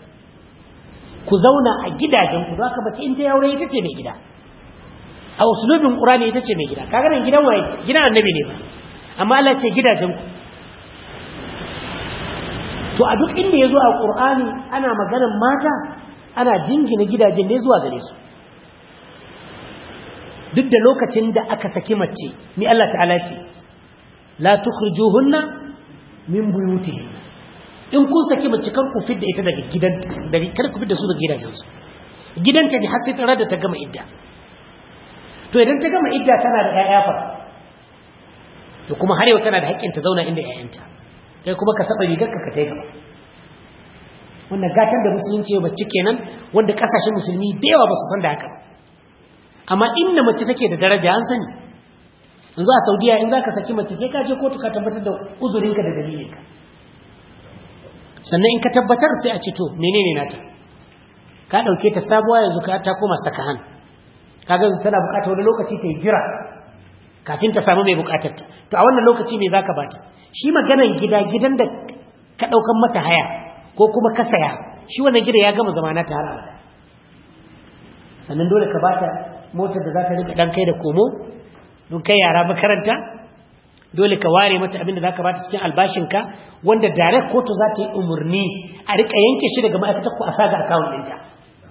Ku zauna a gidajenku don haka bace in ta yaure ita ce mai gida. A usulubin qur'ani ita ce mai gida. Kaga nan gidan waye? Gidan annabi ne ba. Amma Allah ce gidajenku. To a duk inda ya zo a qur'ani ana maganar mata ana jingina gidajen ne zuwa gare su. Duk da lokacin da aka saki mace ni Allah ta'ala ce la tukhrijuhunna min buyutihinna in kun saki mace kar ku fidda ita daga gidanta daga kar ku fidda su daga gidajensu. Gidanta ne har sai tare da ta gama idda. To idan ta gama idda tana da ƴaƴa fa to kuma har yau tana da haƙƙin ta zauna inda ƴaƴanta. Kai kuma ka saba rigar ka ka tai gaba. Wannan gatan da musulunci ya bacci kenan wanda ƙasashen musulmi da yawa ba su san da haka ba. Amma inda mace take da daraja an sani. Yanzu a saudiya in za ka saki mace sai ka je kotu ka tabbatar da uzurinka da dalilinka. Sannan in ka tabbatar sai a ce to menene nata? Ka ɗauke ta sabuwa yanzu ka ta koma sakahan. Kaga tana buƙatar wani lokaci ta yi jira. Kafin ta samu mai buƙatar ta to a wannan lokaci me zaka bata shi maganan gida gidan da ka ɗaukan mata haya ko kuma ka saya shi wannan gida ya gama zamana ta har sannan dole ka bata motar da za ta riƙa dan kai da komo don kai yara makaranta. Dole ka ware mata abin da za ka bata cikin albashinka wanda direct kotu za ta yi umarni a riƙa yanke shi daga ma'aikatar ku a saga akawun ɗinta.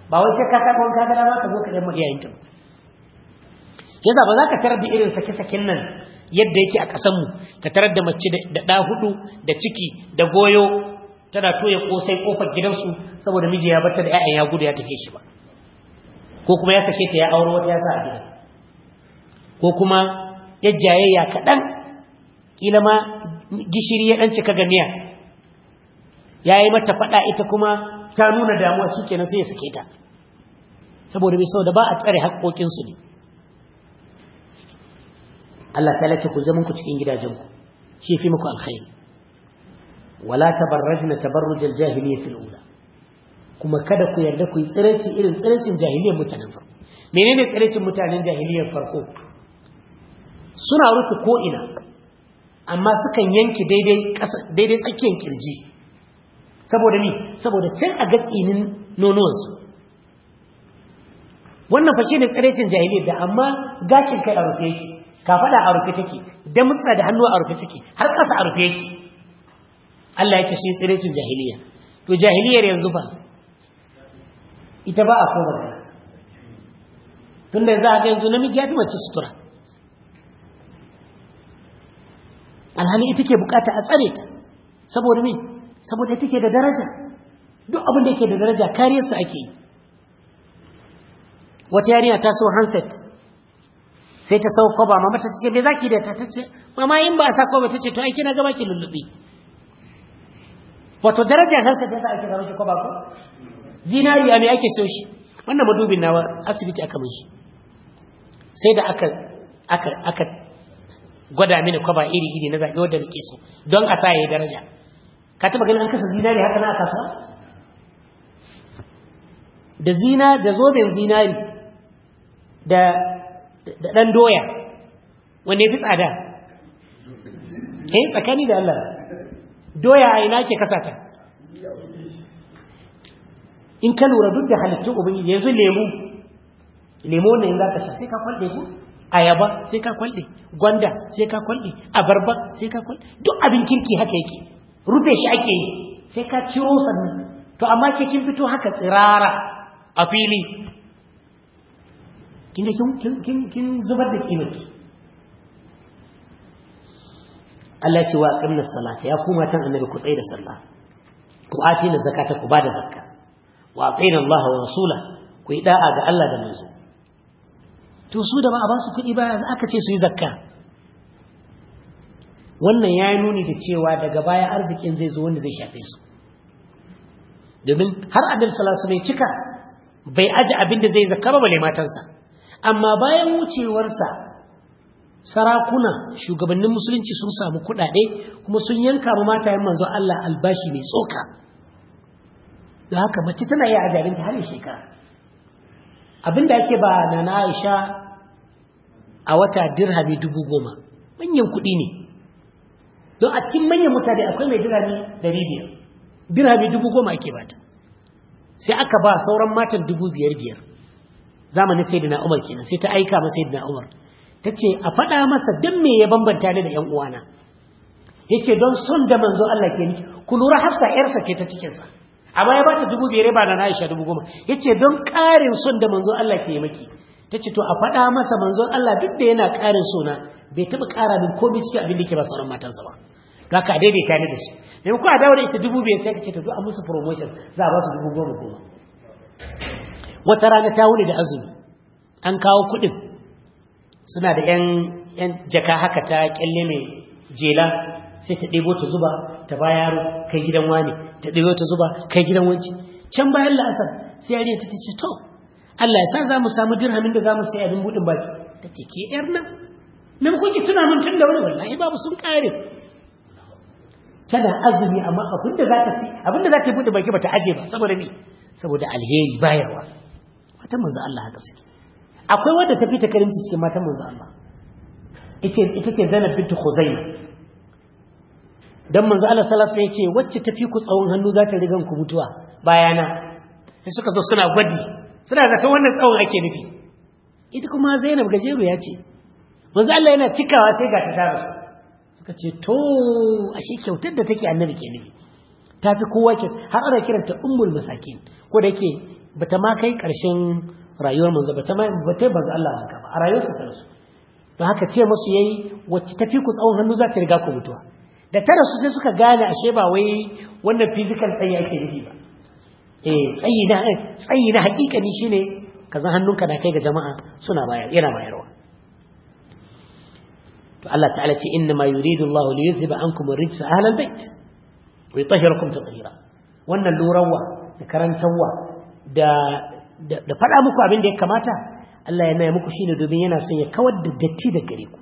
Ba wai sai ka kaɗa wani kagana ma ka zo ka ɗan iyayenta ba. Yasa ba za ka tarar da irin sake-saken nan yadda yake a ƙasanmu? Ka tarar da mace da ɗa huɗu da ciki da goyo tana toya ƙosai ƙofar gidansu saboda miji ya bata da 'ya'yan ya gudu ya take shi ba. Ko kuma ya sake ta ya aure wata ya sa a gidan ko kuma ya jayayya kaɗan ƙila ma gishiri ya ɗan cika ga miya. Ya yi mata faɗa ita kuma ta nuna damuwa shi kenan sai ya sake ta. Saboda bai da ba a tsare haƙoƙinsu ne. Allah ta lace ku zaman ku cikin gidajenku shi fi muku alkhairi. Wala tabarrajna tabarrujal jahiliyatil ula kuma kada ku yarda ku yi tsiraici irin tsiraicin jahiliyar mutanen farko. Menene tsiraicin mutanen jahiliyar farko? Suna rufe ko ina amma sukan yanki daidai tsakiyar ƙirji. Saboda ni saboda can a ga tsinin nonuwansu. Wannan fa shine tsiraicin jahiliyar da amma gashin kai a rufe yake. Kafada a rufe take da mutsa da hannu a rufe suke har ƙasa a rufe yake. Allah ya ce shi tsiraicin jahiliya. To jahiliyar yanzu fa ita ba a koma da tunda za a ga yanzu namiji ya fi mace sutura. Alhali ita ke buƙata a tsare ta saboda me? Saboda ita ke da daraja. Duk abin da yake da daraja kariyarsa ake yi. Wata yarinya ta so handset. Sai ta sau kwaba mama ta ce me zaki da ta? Ta ce mama in ba a sa ta ce to aiki na gaba ki lullubi wato darajar handset ya sa ake gaba ki kwaba ko? Zinariya me ake so shi? Wannan madubin nawa asibiti aka mun shi. Sai da aka aka aka gwada mini kwaba iri iri na zaɓi wadda nake so don a sa yayi daraja. Ka taba ganin an kasa zinari haka na kasuwa? Da zina da zoben zinari da da dan doya. Wanne fi tsada? Eh tsakani da Allah. Doya a ina ke kasata in ka lura duk da halittun ubangiji yanzu lemu. Lemu ne in za ka sha sai ka kwalde ku ayaba sai ka kwalde gwanda sai ka kwalde abarba sai ka kwalde duk abin kirki haka yake. Rufe shi ake yi. Sai ka ciro sannan. To amma ke kin fito haka tsirara a fili kin kin kin zubar da kimanki Allah ya ce wa aqimna salata ya kuma tan annabi ku tsaye da sallah. Ku atina zakata ku ba da zakka. Wa atina Allah wa rasula ku yi da'a ga Allah da manzo. To su da ba a ba su kuɗi ba aka ce su yi zakka. Wannan ya yi nuni da cewa daga baya arzikin zai zo wanda zai shafe su. Domin har sallallahu alaihi wasallam cika bai aji abin da zai zakka ba bale matansa. Amma bayan wucewarsa sarakuna shugabannin musulunci sun samu kuɗaɗe kuma sun yanka ma matayen manzo Allah albashi mai tsoka. Da haka mace tana yi ajalinta har shekara. Abinda ake ba na na Aisha a wata dirhami dubu goma manyan kuɗi ne. Don a cikin manyan mutane akwai mai dirhami dari biyar. Dirhami dubu goma ake bata sai aka ba sauran matan dubu biyar biyar. Zamanin sayyidina Umar kenan sai ta aika masa sayyidina Umar. Ta ce a faɗa masa don me ya bambanta ni da ‘yan uwana? Yake don son da manzo Allah ke ni ku lura hafsa ‘yarsa ce ta cikinsa. Amma ya ba ta dubu biyar ba na Aisha dubu goma. Ya ce don ƙarin son da manzo Allah ke maki ta ce to a faɗa masa manzo Allah duk da yana ƙarin sona bai taɓa ƙara min komai cikin abin da ke ba sauran matansa ba. Za ka daidaita ni da shi. Mai ku a dawo da ita dubu biyar sai ka ce to duk a musu promotion za a ba su dubu goma goma. Wata rana ta wuni da azumi. An kawo kuɗin. Suna da ‘yan jaka haka ta kyalle mai jela sai ta ɗebo ta zuba ta ba yaro kai gidan wani ta ɗebo ta zuba kai gidan wanci. Can bayan la'asar sai yariya ta ce to Allah ya sa za mu samu dirhamin da za mu sai abin buɗin baki. Ta ce ke ‘yar nan mu kuke tuna min tun da wani wallahi babu sun ƙare. Tana azumi amma abin da za ta ci abin da za ta buɗe baki ba ta aje ba saboda me? Saboda alheri bayarwa. Wata manzo Allah haka suke. Akwai wadda ta fita karimci cikin matan manzo Allah. Ita ce Zainab bint Khuzaimah. Dan manzo Allah sallallahu alaihi wasallam ya ce wacce tafi ku tsawon hannu za ta rigan ku mutuwa bayana? Sai suka zo suna gwaji. Suna zaton wannan tsawon ake nufi. Ita kuma Zainab gajeru ya ce manzo Allah yana cikawa sai ga ta tara suka ce to ashe kyautar da take annabi ke nufi. Tafi kowa ke har ana kiranta ummul masakin. Ko da yake bata ma kai ƙarshen rayuwar manzo ba ta mai ba ta banzu Allah haka ba a rayuwarsa ta rasu. Don haka ce musu yayi wacce tafi ku tsawon hannu za ta riga ku mutuwa. Da ta rasu sai suka gane ashe ba wai wannan physical tsayi ake nufi ba. Eh tsayi na tsayi na hakikani shine kazan hannunka na kai ga jama'a suna bayar yana bayarwa. To Allah ta'ala ce inna ma yuridu Allah li yuzhiba ankum ar-rijsa ahla al-bait wa yutahhirakum tatheera wannan lurawa da karantawa da faɗa muku abin da ya kamata Allah yana muku shine domin yana son ya kawar da datti da gare ku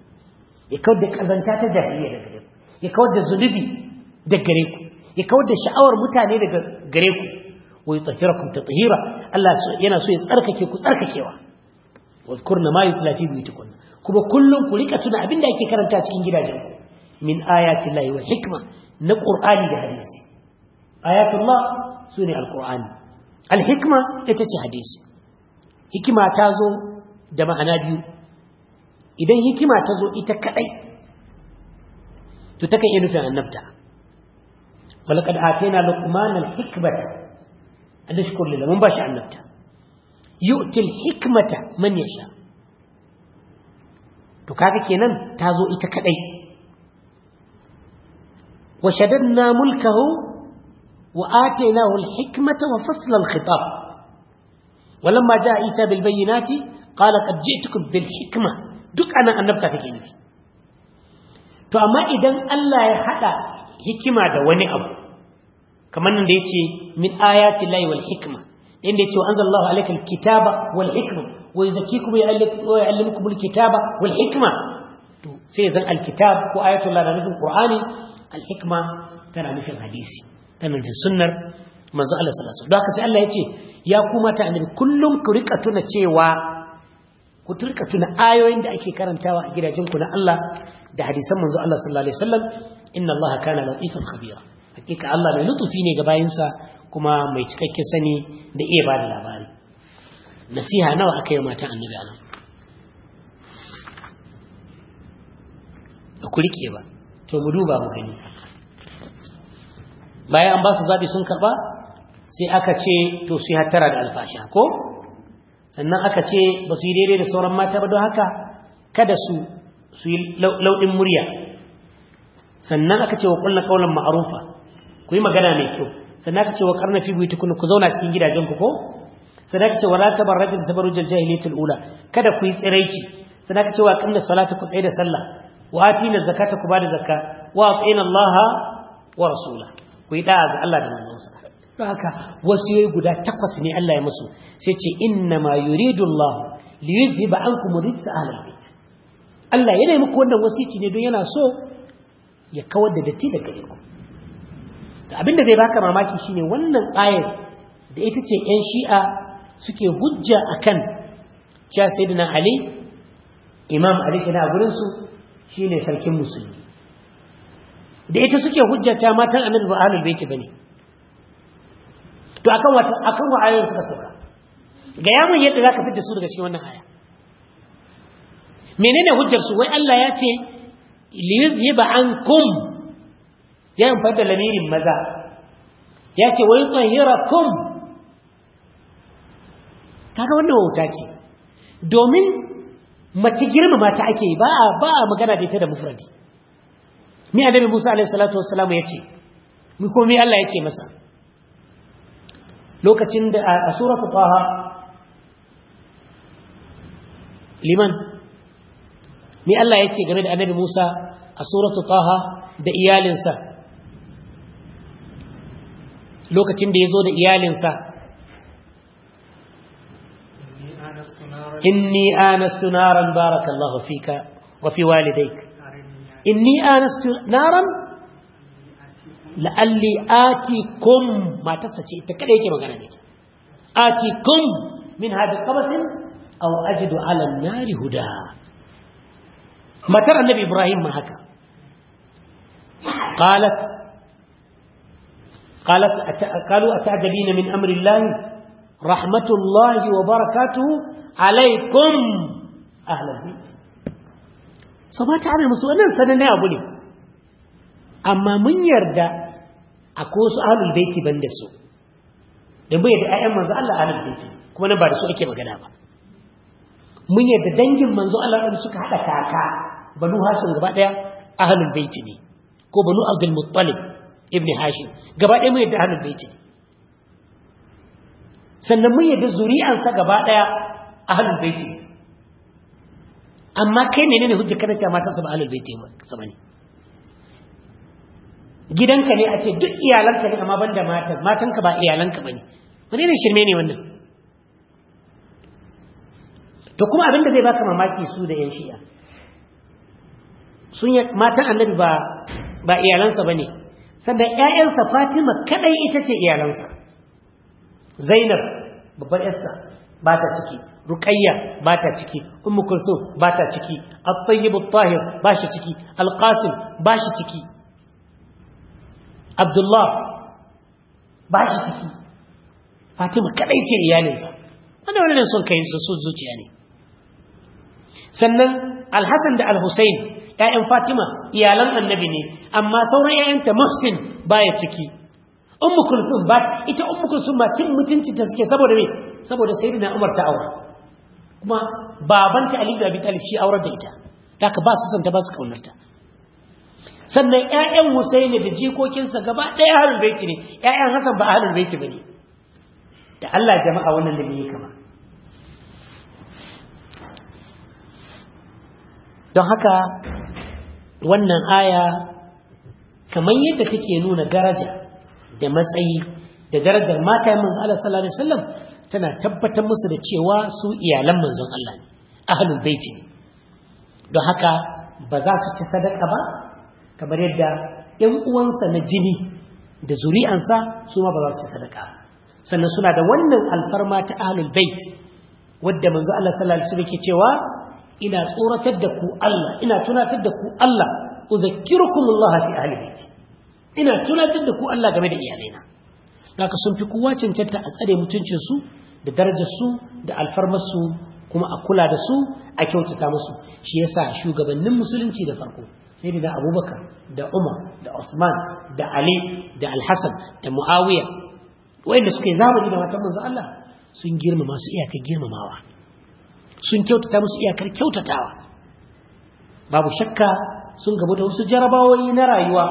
ya kawar da kazanta ta jahiliya da gare ku ya kawar da zunubi da gare ku ya kawar da sha'awar mutane daga gare ku. Wa yutahhirakum tatheera Allah yana so ya tsarkake ku tsarkakewa. Wazkurna ma yutla fi buyutikum. Kuma kullum ku riƙa tuna abin da ake karanta cikin gidajen ku. Min ayati llahi wal hikma na qur'ani da hadisi. Ayatullah su ne alqur'ani. Alhikma ita ce hadisi hikima ta zo da ma'ana biyu idan hikima ta zo ita kadai to takan iya nufin annabta walaqad atayna luqman alhikmata an nashkur lillahi mun bashi annabta yu'ti alhikmata man yasha to kaga kenan ta zo ita kadai wa shaddadna mulkahu وآتيناه الحكمة وفصل الخطاب ولما جاء عيسى بالبينات قال قد جئتكم بالحكمة duk ana annabta take nufi to amma idan Allah ya hada hikima da wani abu kamar nan da yace min ayati llahi wal hikma inda yace anzalallahu alaykal kitaba wal hikma wa yuzakkikum wa yuallimukum al kitaba wal hikma to sai zan al kitab ko ayatul llahi da nufin qur'ani al hikma tana nufin hadisi tana nufin sunnar manzo Allah sallallahu alaihi wasallam. Allah ya ce ya kuma ta annabi kullum ku riƙa tuna cewa ku turka tuna ayoyin da ake karantawa a gidajen ku na Allah da hadisan manzo Allah sallallahu alaihi wasallam. Inna Allah kana latifan khabira. Hakika Allah mai lutufi ne ga bayinsa kuma mai cikakken sani da iya ba da labari. Nasiha nawa aka yi matan annabi ba ku riƙe ba. To mu duba mu gani. Bayan an ba su zabi sun karɓa sai aka ce to su yi hattara da alfasha ko? Sannan aka ce ba su yi daidai da sauran mata ba don haka kada su su yi lauɗin murya. Sannan aka ce wa ƙulla ƙaunar ma'arufa ku yi magana mai kyau. Sannan aka ce wa ƙarna fi buyi tukunu ku zauna cikin gidajenku ko? Sannan aka ce wa rata bar rajin sabaru jahiliyatul ula kada ku yi tsiraici. Sannan aka ce wa ƙamna salata ku tsaye da sallah. Wa atina zakata ku ba da zakka. Wa atina allaha wa rasula. Ku yi da'a ga Allah da manzonsa. Don haka wasiyoyi guda takwas ne Allah ya musu. Sai ce inna ma yuridu Allah li yuzhiba ankum rijsa ahlil bait Allah yana muku wannan wasici ne don yana so ya kawar da datti daga gare ku. To abin da zai baka mamaki shine wannan ayar da ita ce ƴan shi'a suke hujja akan cewa sayyidina Ali Imam Ali kana gurin su shine sarkin musulmi. Da ita suke hujja ta matan Annabi ba ahlul bait ba ne. To akan wata akan wa ayoyin suka sauka? Ga yamin yadda zaka fitar su daga cikin wannan aya. Menene hujjar su? Wai Allah ya ce li yuzhiba ankum ya amfani da lamirin maza. Ya ce wa yutahhirakum. Kaga wannan wauta ce. Domin mace girmama ta ake ba ba magana da ita da mufradi. Ni annabi Musa alaihi salatu wassalam ya ce mi ko mi Allah ya ce masa? Lokacin da a suratul taha liman ni Allah ya ce game da annabi Musa a suratul taha da iyalinsa? Lokacin da ya zo da iyalinsa? Inni anastu naran barakallahu fika wa fi walidayk إني آنست نارا لألي آتيكم ما تستطيع تكريك ما قرأت آتيكم من هذا القبس أو أجد على النار هدى. ما ترى النبي إبراهيم ما هكا. قالت قالت قالوا أتعجبين من أمر الله؟ رحمة الله وبركاته عليكم أهل البيت. So ba ta musu wannan sanan abu ne. Amma mun yarda akwai wasu ahlul baiti ban da su. Da mu yadda ƴaƴan manzo Allah ahlul baiti kuma nan ba da su ake magana ba. Mun yadda dangin manzo Allah da suka hada kaka banu hashim gaba ɗaya ahlul baiti ne ko banu abdul muttalib ibn hashim gaba ɗaya mun yadda ahlul baiti sannan mun yadda zuri'ansa gaba ɗaya ahlul baiti ne. Amma kai menene hujja kana cewa matarsa ba ahlul baiti ba ne gidanka ne a ce duk iyalanka ne amma banda matan. Matanka ba iyalanka ba ne. Wani ne shirme ne wannan? To kuma abin da zai baka mamaki su da yan shi'a. Sun yi matan annabi ba ba iyalansa ba ne. Sannan ƴaƴansa Fatima kadai ita ce iyalansa. Zainab babbar yarsa ba ta ciki. Ruqayya ba ta ciki Ummu Kulsum ba ta ciki At-Tayyib At-Tahir ba shi ciki Al-Qasim ba shi ciki Abdullah ba shi ciki. Fatima kadai ce iyalinsa. Wanda wani ne son kai su zuciya ne. Sannan Al-Hasan da Al-Husayn ƴaƴan Fatima iyalan Annabi ne amma sauran ƴaƴanta Muhsin baya ciki. Ummu Kulsum ba ita Ummu Kulsum ba cin mutunci ta suke saboda me? Saboda Sayyidina Umar ta aure kuma babanta Ali da Abi Talib shi aurar da ita. Haka ba su son ta ba su kaunarta sannan ƴaƴan Husaini da jikokinsa gaba ɗaya ahlul baiti ne. ƴaƴan Hassan ba ahlul baiti ba ne da Allah jama'a wannan da yake kama? Don haka wannan aya kamar yadda take nuna daraja da matsayi da darajar mata manzo Allah sallallahu alaihi wasallam tana tabbatar musu da cewa su iyalan manzon Allah ne ahlul baiti ne. Don haka ba za su ci sadaka ba kamar yadda ‘yan uwansa na jini da zuri'ansa su ma ba za su ci sadaka sannan suna da wannan alfarma ta ahlul bait wadda manzo Allah sallallahu alaihi wasallam ke cewa ina tsoratar da ku Allah ina tunatar da ku Allah uzakkirukum Allah fi ahli baiti. Ina tunatar da ku Allah game da iyalaina. Haka sun fi kowa cancanta a tsare mutuncin su da darajar su da alfarmar su kuma a kula da su a kyautata musu. Shi yasa shugabannin musulunci da farko sai da Abubakar da Umar da Usman da Ali da Al-Hasan da Muawiya wanda suka yi zamani da matan manzo Allah sun girmama su iyakar girmamawa. Sun kyautata musu iyakar kyautatawa. Babu shakka sun gabu da wasu jarabawoyi na rayuwa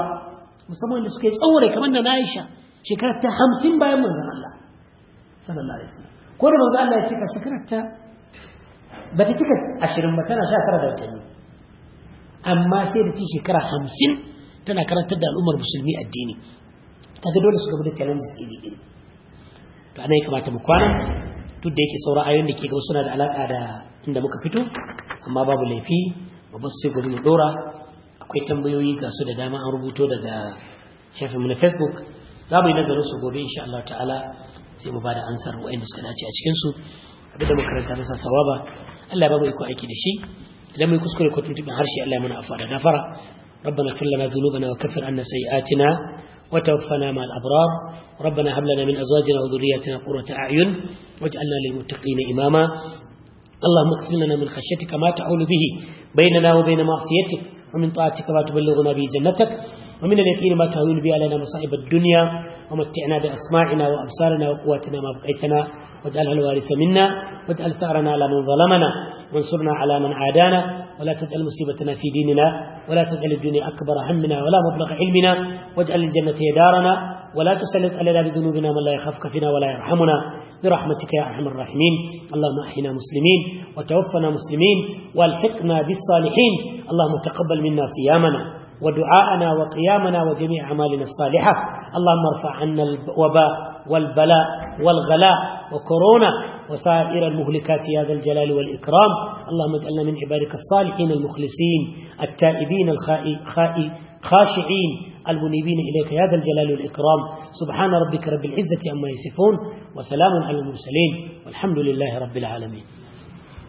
musamman da suka yi tsaure kamar da na Aisha. Shekarar ta hamsin bayan manzon Allah sallallahu alaihi wasallam. Ko da manzon Allah ya cika shekarar ta ba ta cika ashirin ba tana sha tara da watanni. Amma sai da ta shekara hamsin tana karantar da al'ummar musulmi addini. Kaga dole su gabu da challenges iri iri to ana ya kamata mu kwana duk da yake sauran ayoyin da ke gaba suna da alaka da inda muka fito amma babu laifi ba ba sai gobe dora akwai tambayoyi ga su da dama an rubuto daga shafin mu na facebook. za mu yi nazarin su gobe insha Allah ta'ala sai mu bada ansar wa'anda suka dace a cikin su abin da makaranta nasa sawaba Allah ya ba mu iko aiki da shi idan mu kuskure ko tuntuɓin harshe Allah ya mana afuwa da gafara ربنا اغفر لنا ذنوبنا وكفر عنا سيئاتنا وتوفنا مع الأبرار ربنا هب لنا من أزواجنا وذرياتنا قرة أعين واجعلنا للمتقين إماما اللهم اقسم لنا من خشيتك ما تعول به بيننا وبين معصيتك ومن طاعتك ما تبلغنا به جنتك ومن اليقين ما تهون به علينا مصائب الدنيا ومتعنا بأسماعنا وأبصارنا وقواتنا ما بقيتنا واجعلها الوارث منا واجعل ثأرنا على من ظلمنا وانصرنا على من عادانا ولا تجعل مصيبتنا في ديننا ولا تجعل الدنيا أكبر همنا ولا مبلغ علمنا واجعل الجنة دارنا ولا تسلط علينا بذنوبنا من لا يخافك فينا ولا يرحمنا. برحمتك يا أرحم الراحمين. اللهم أحينا مسلمين وتوفنا مسلمين والحقنا بالصالحين. اللهم تقبل منا صيامنا ودعاءنا وقيامنا وجميع أعمالنا الصالحة. اللهم ارفع عنا الوباء والبلاء والغلاء وكورونا وسائر المهلكات يا ذا الجلال والإكرام. اللهم اجعلنا من عبادك الصالحين المخلصين التائبين الخائي خاشعين المنيبين إليك. يا ذا الجلال والإكرام سبحان ربك رب العزة عما يصفون وسلام على المرسلين والحمد لله رب العالمين.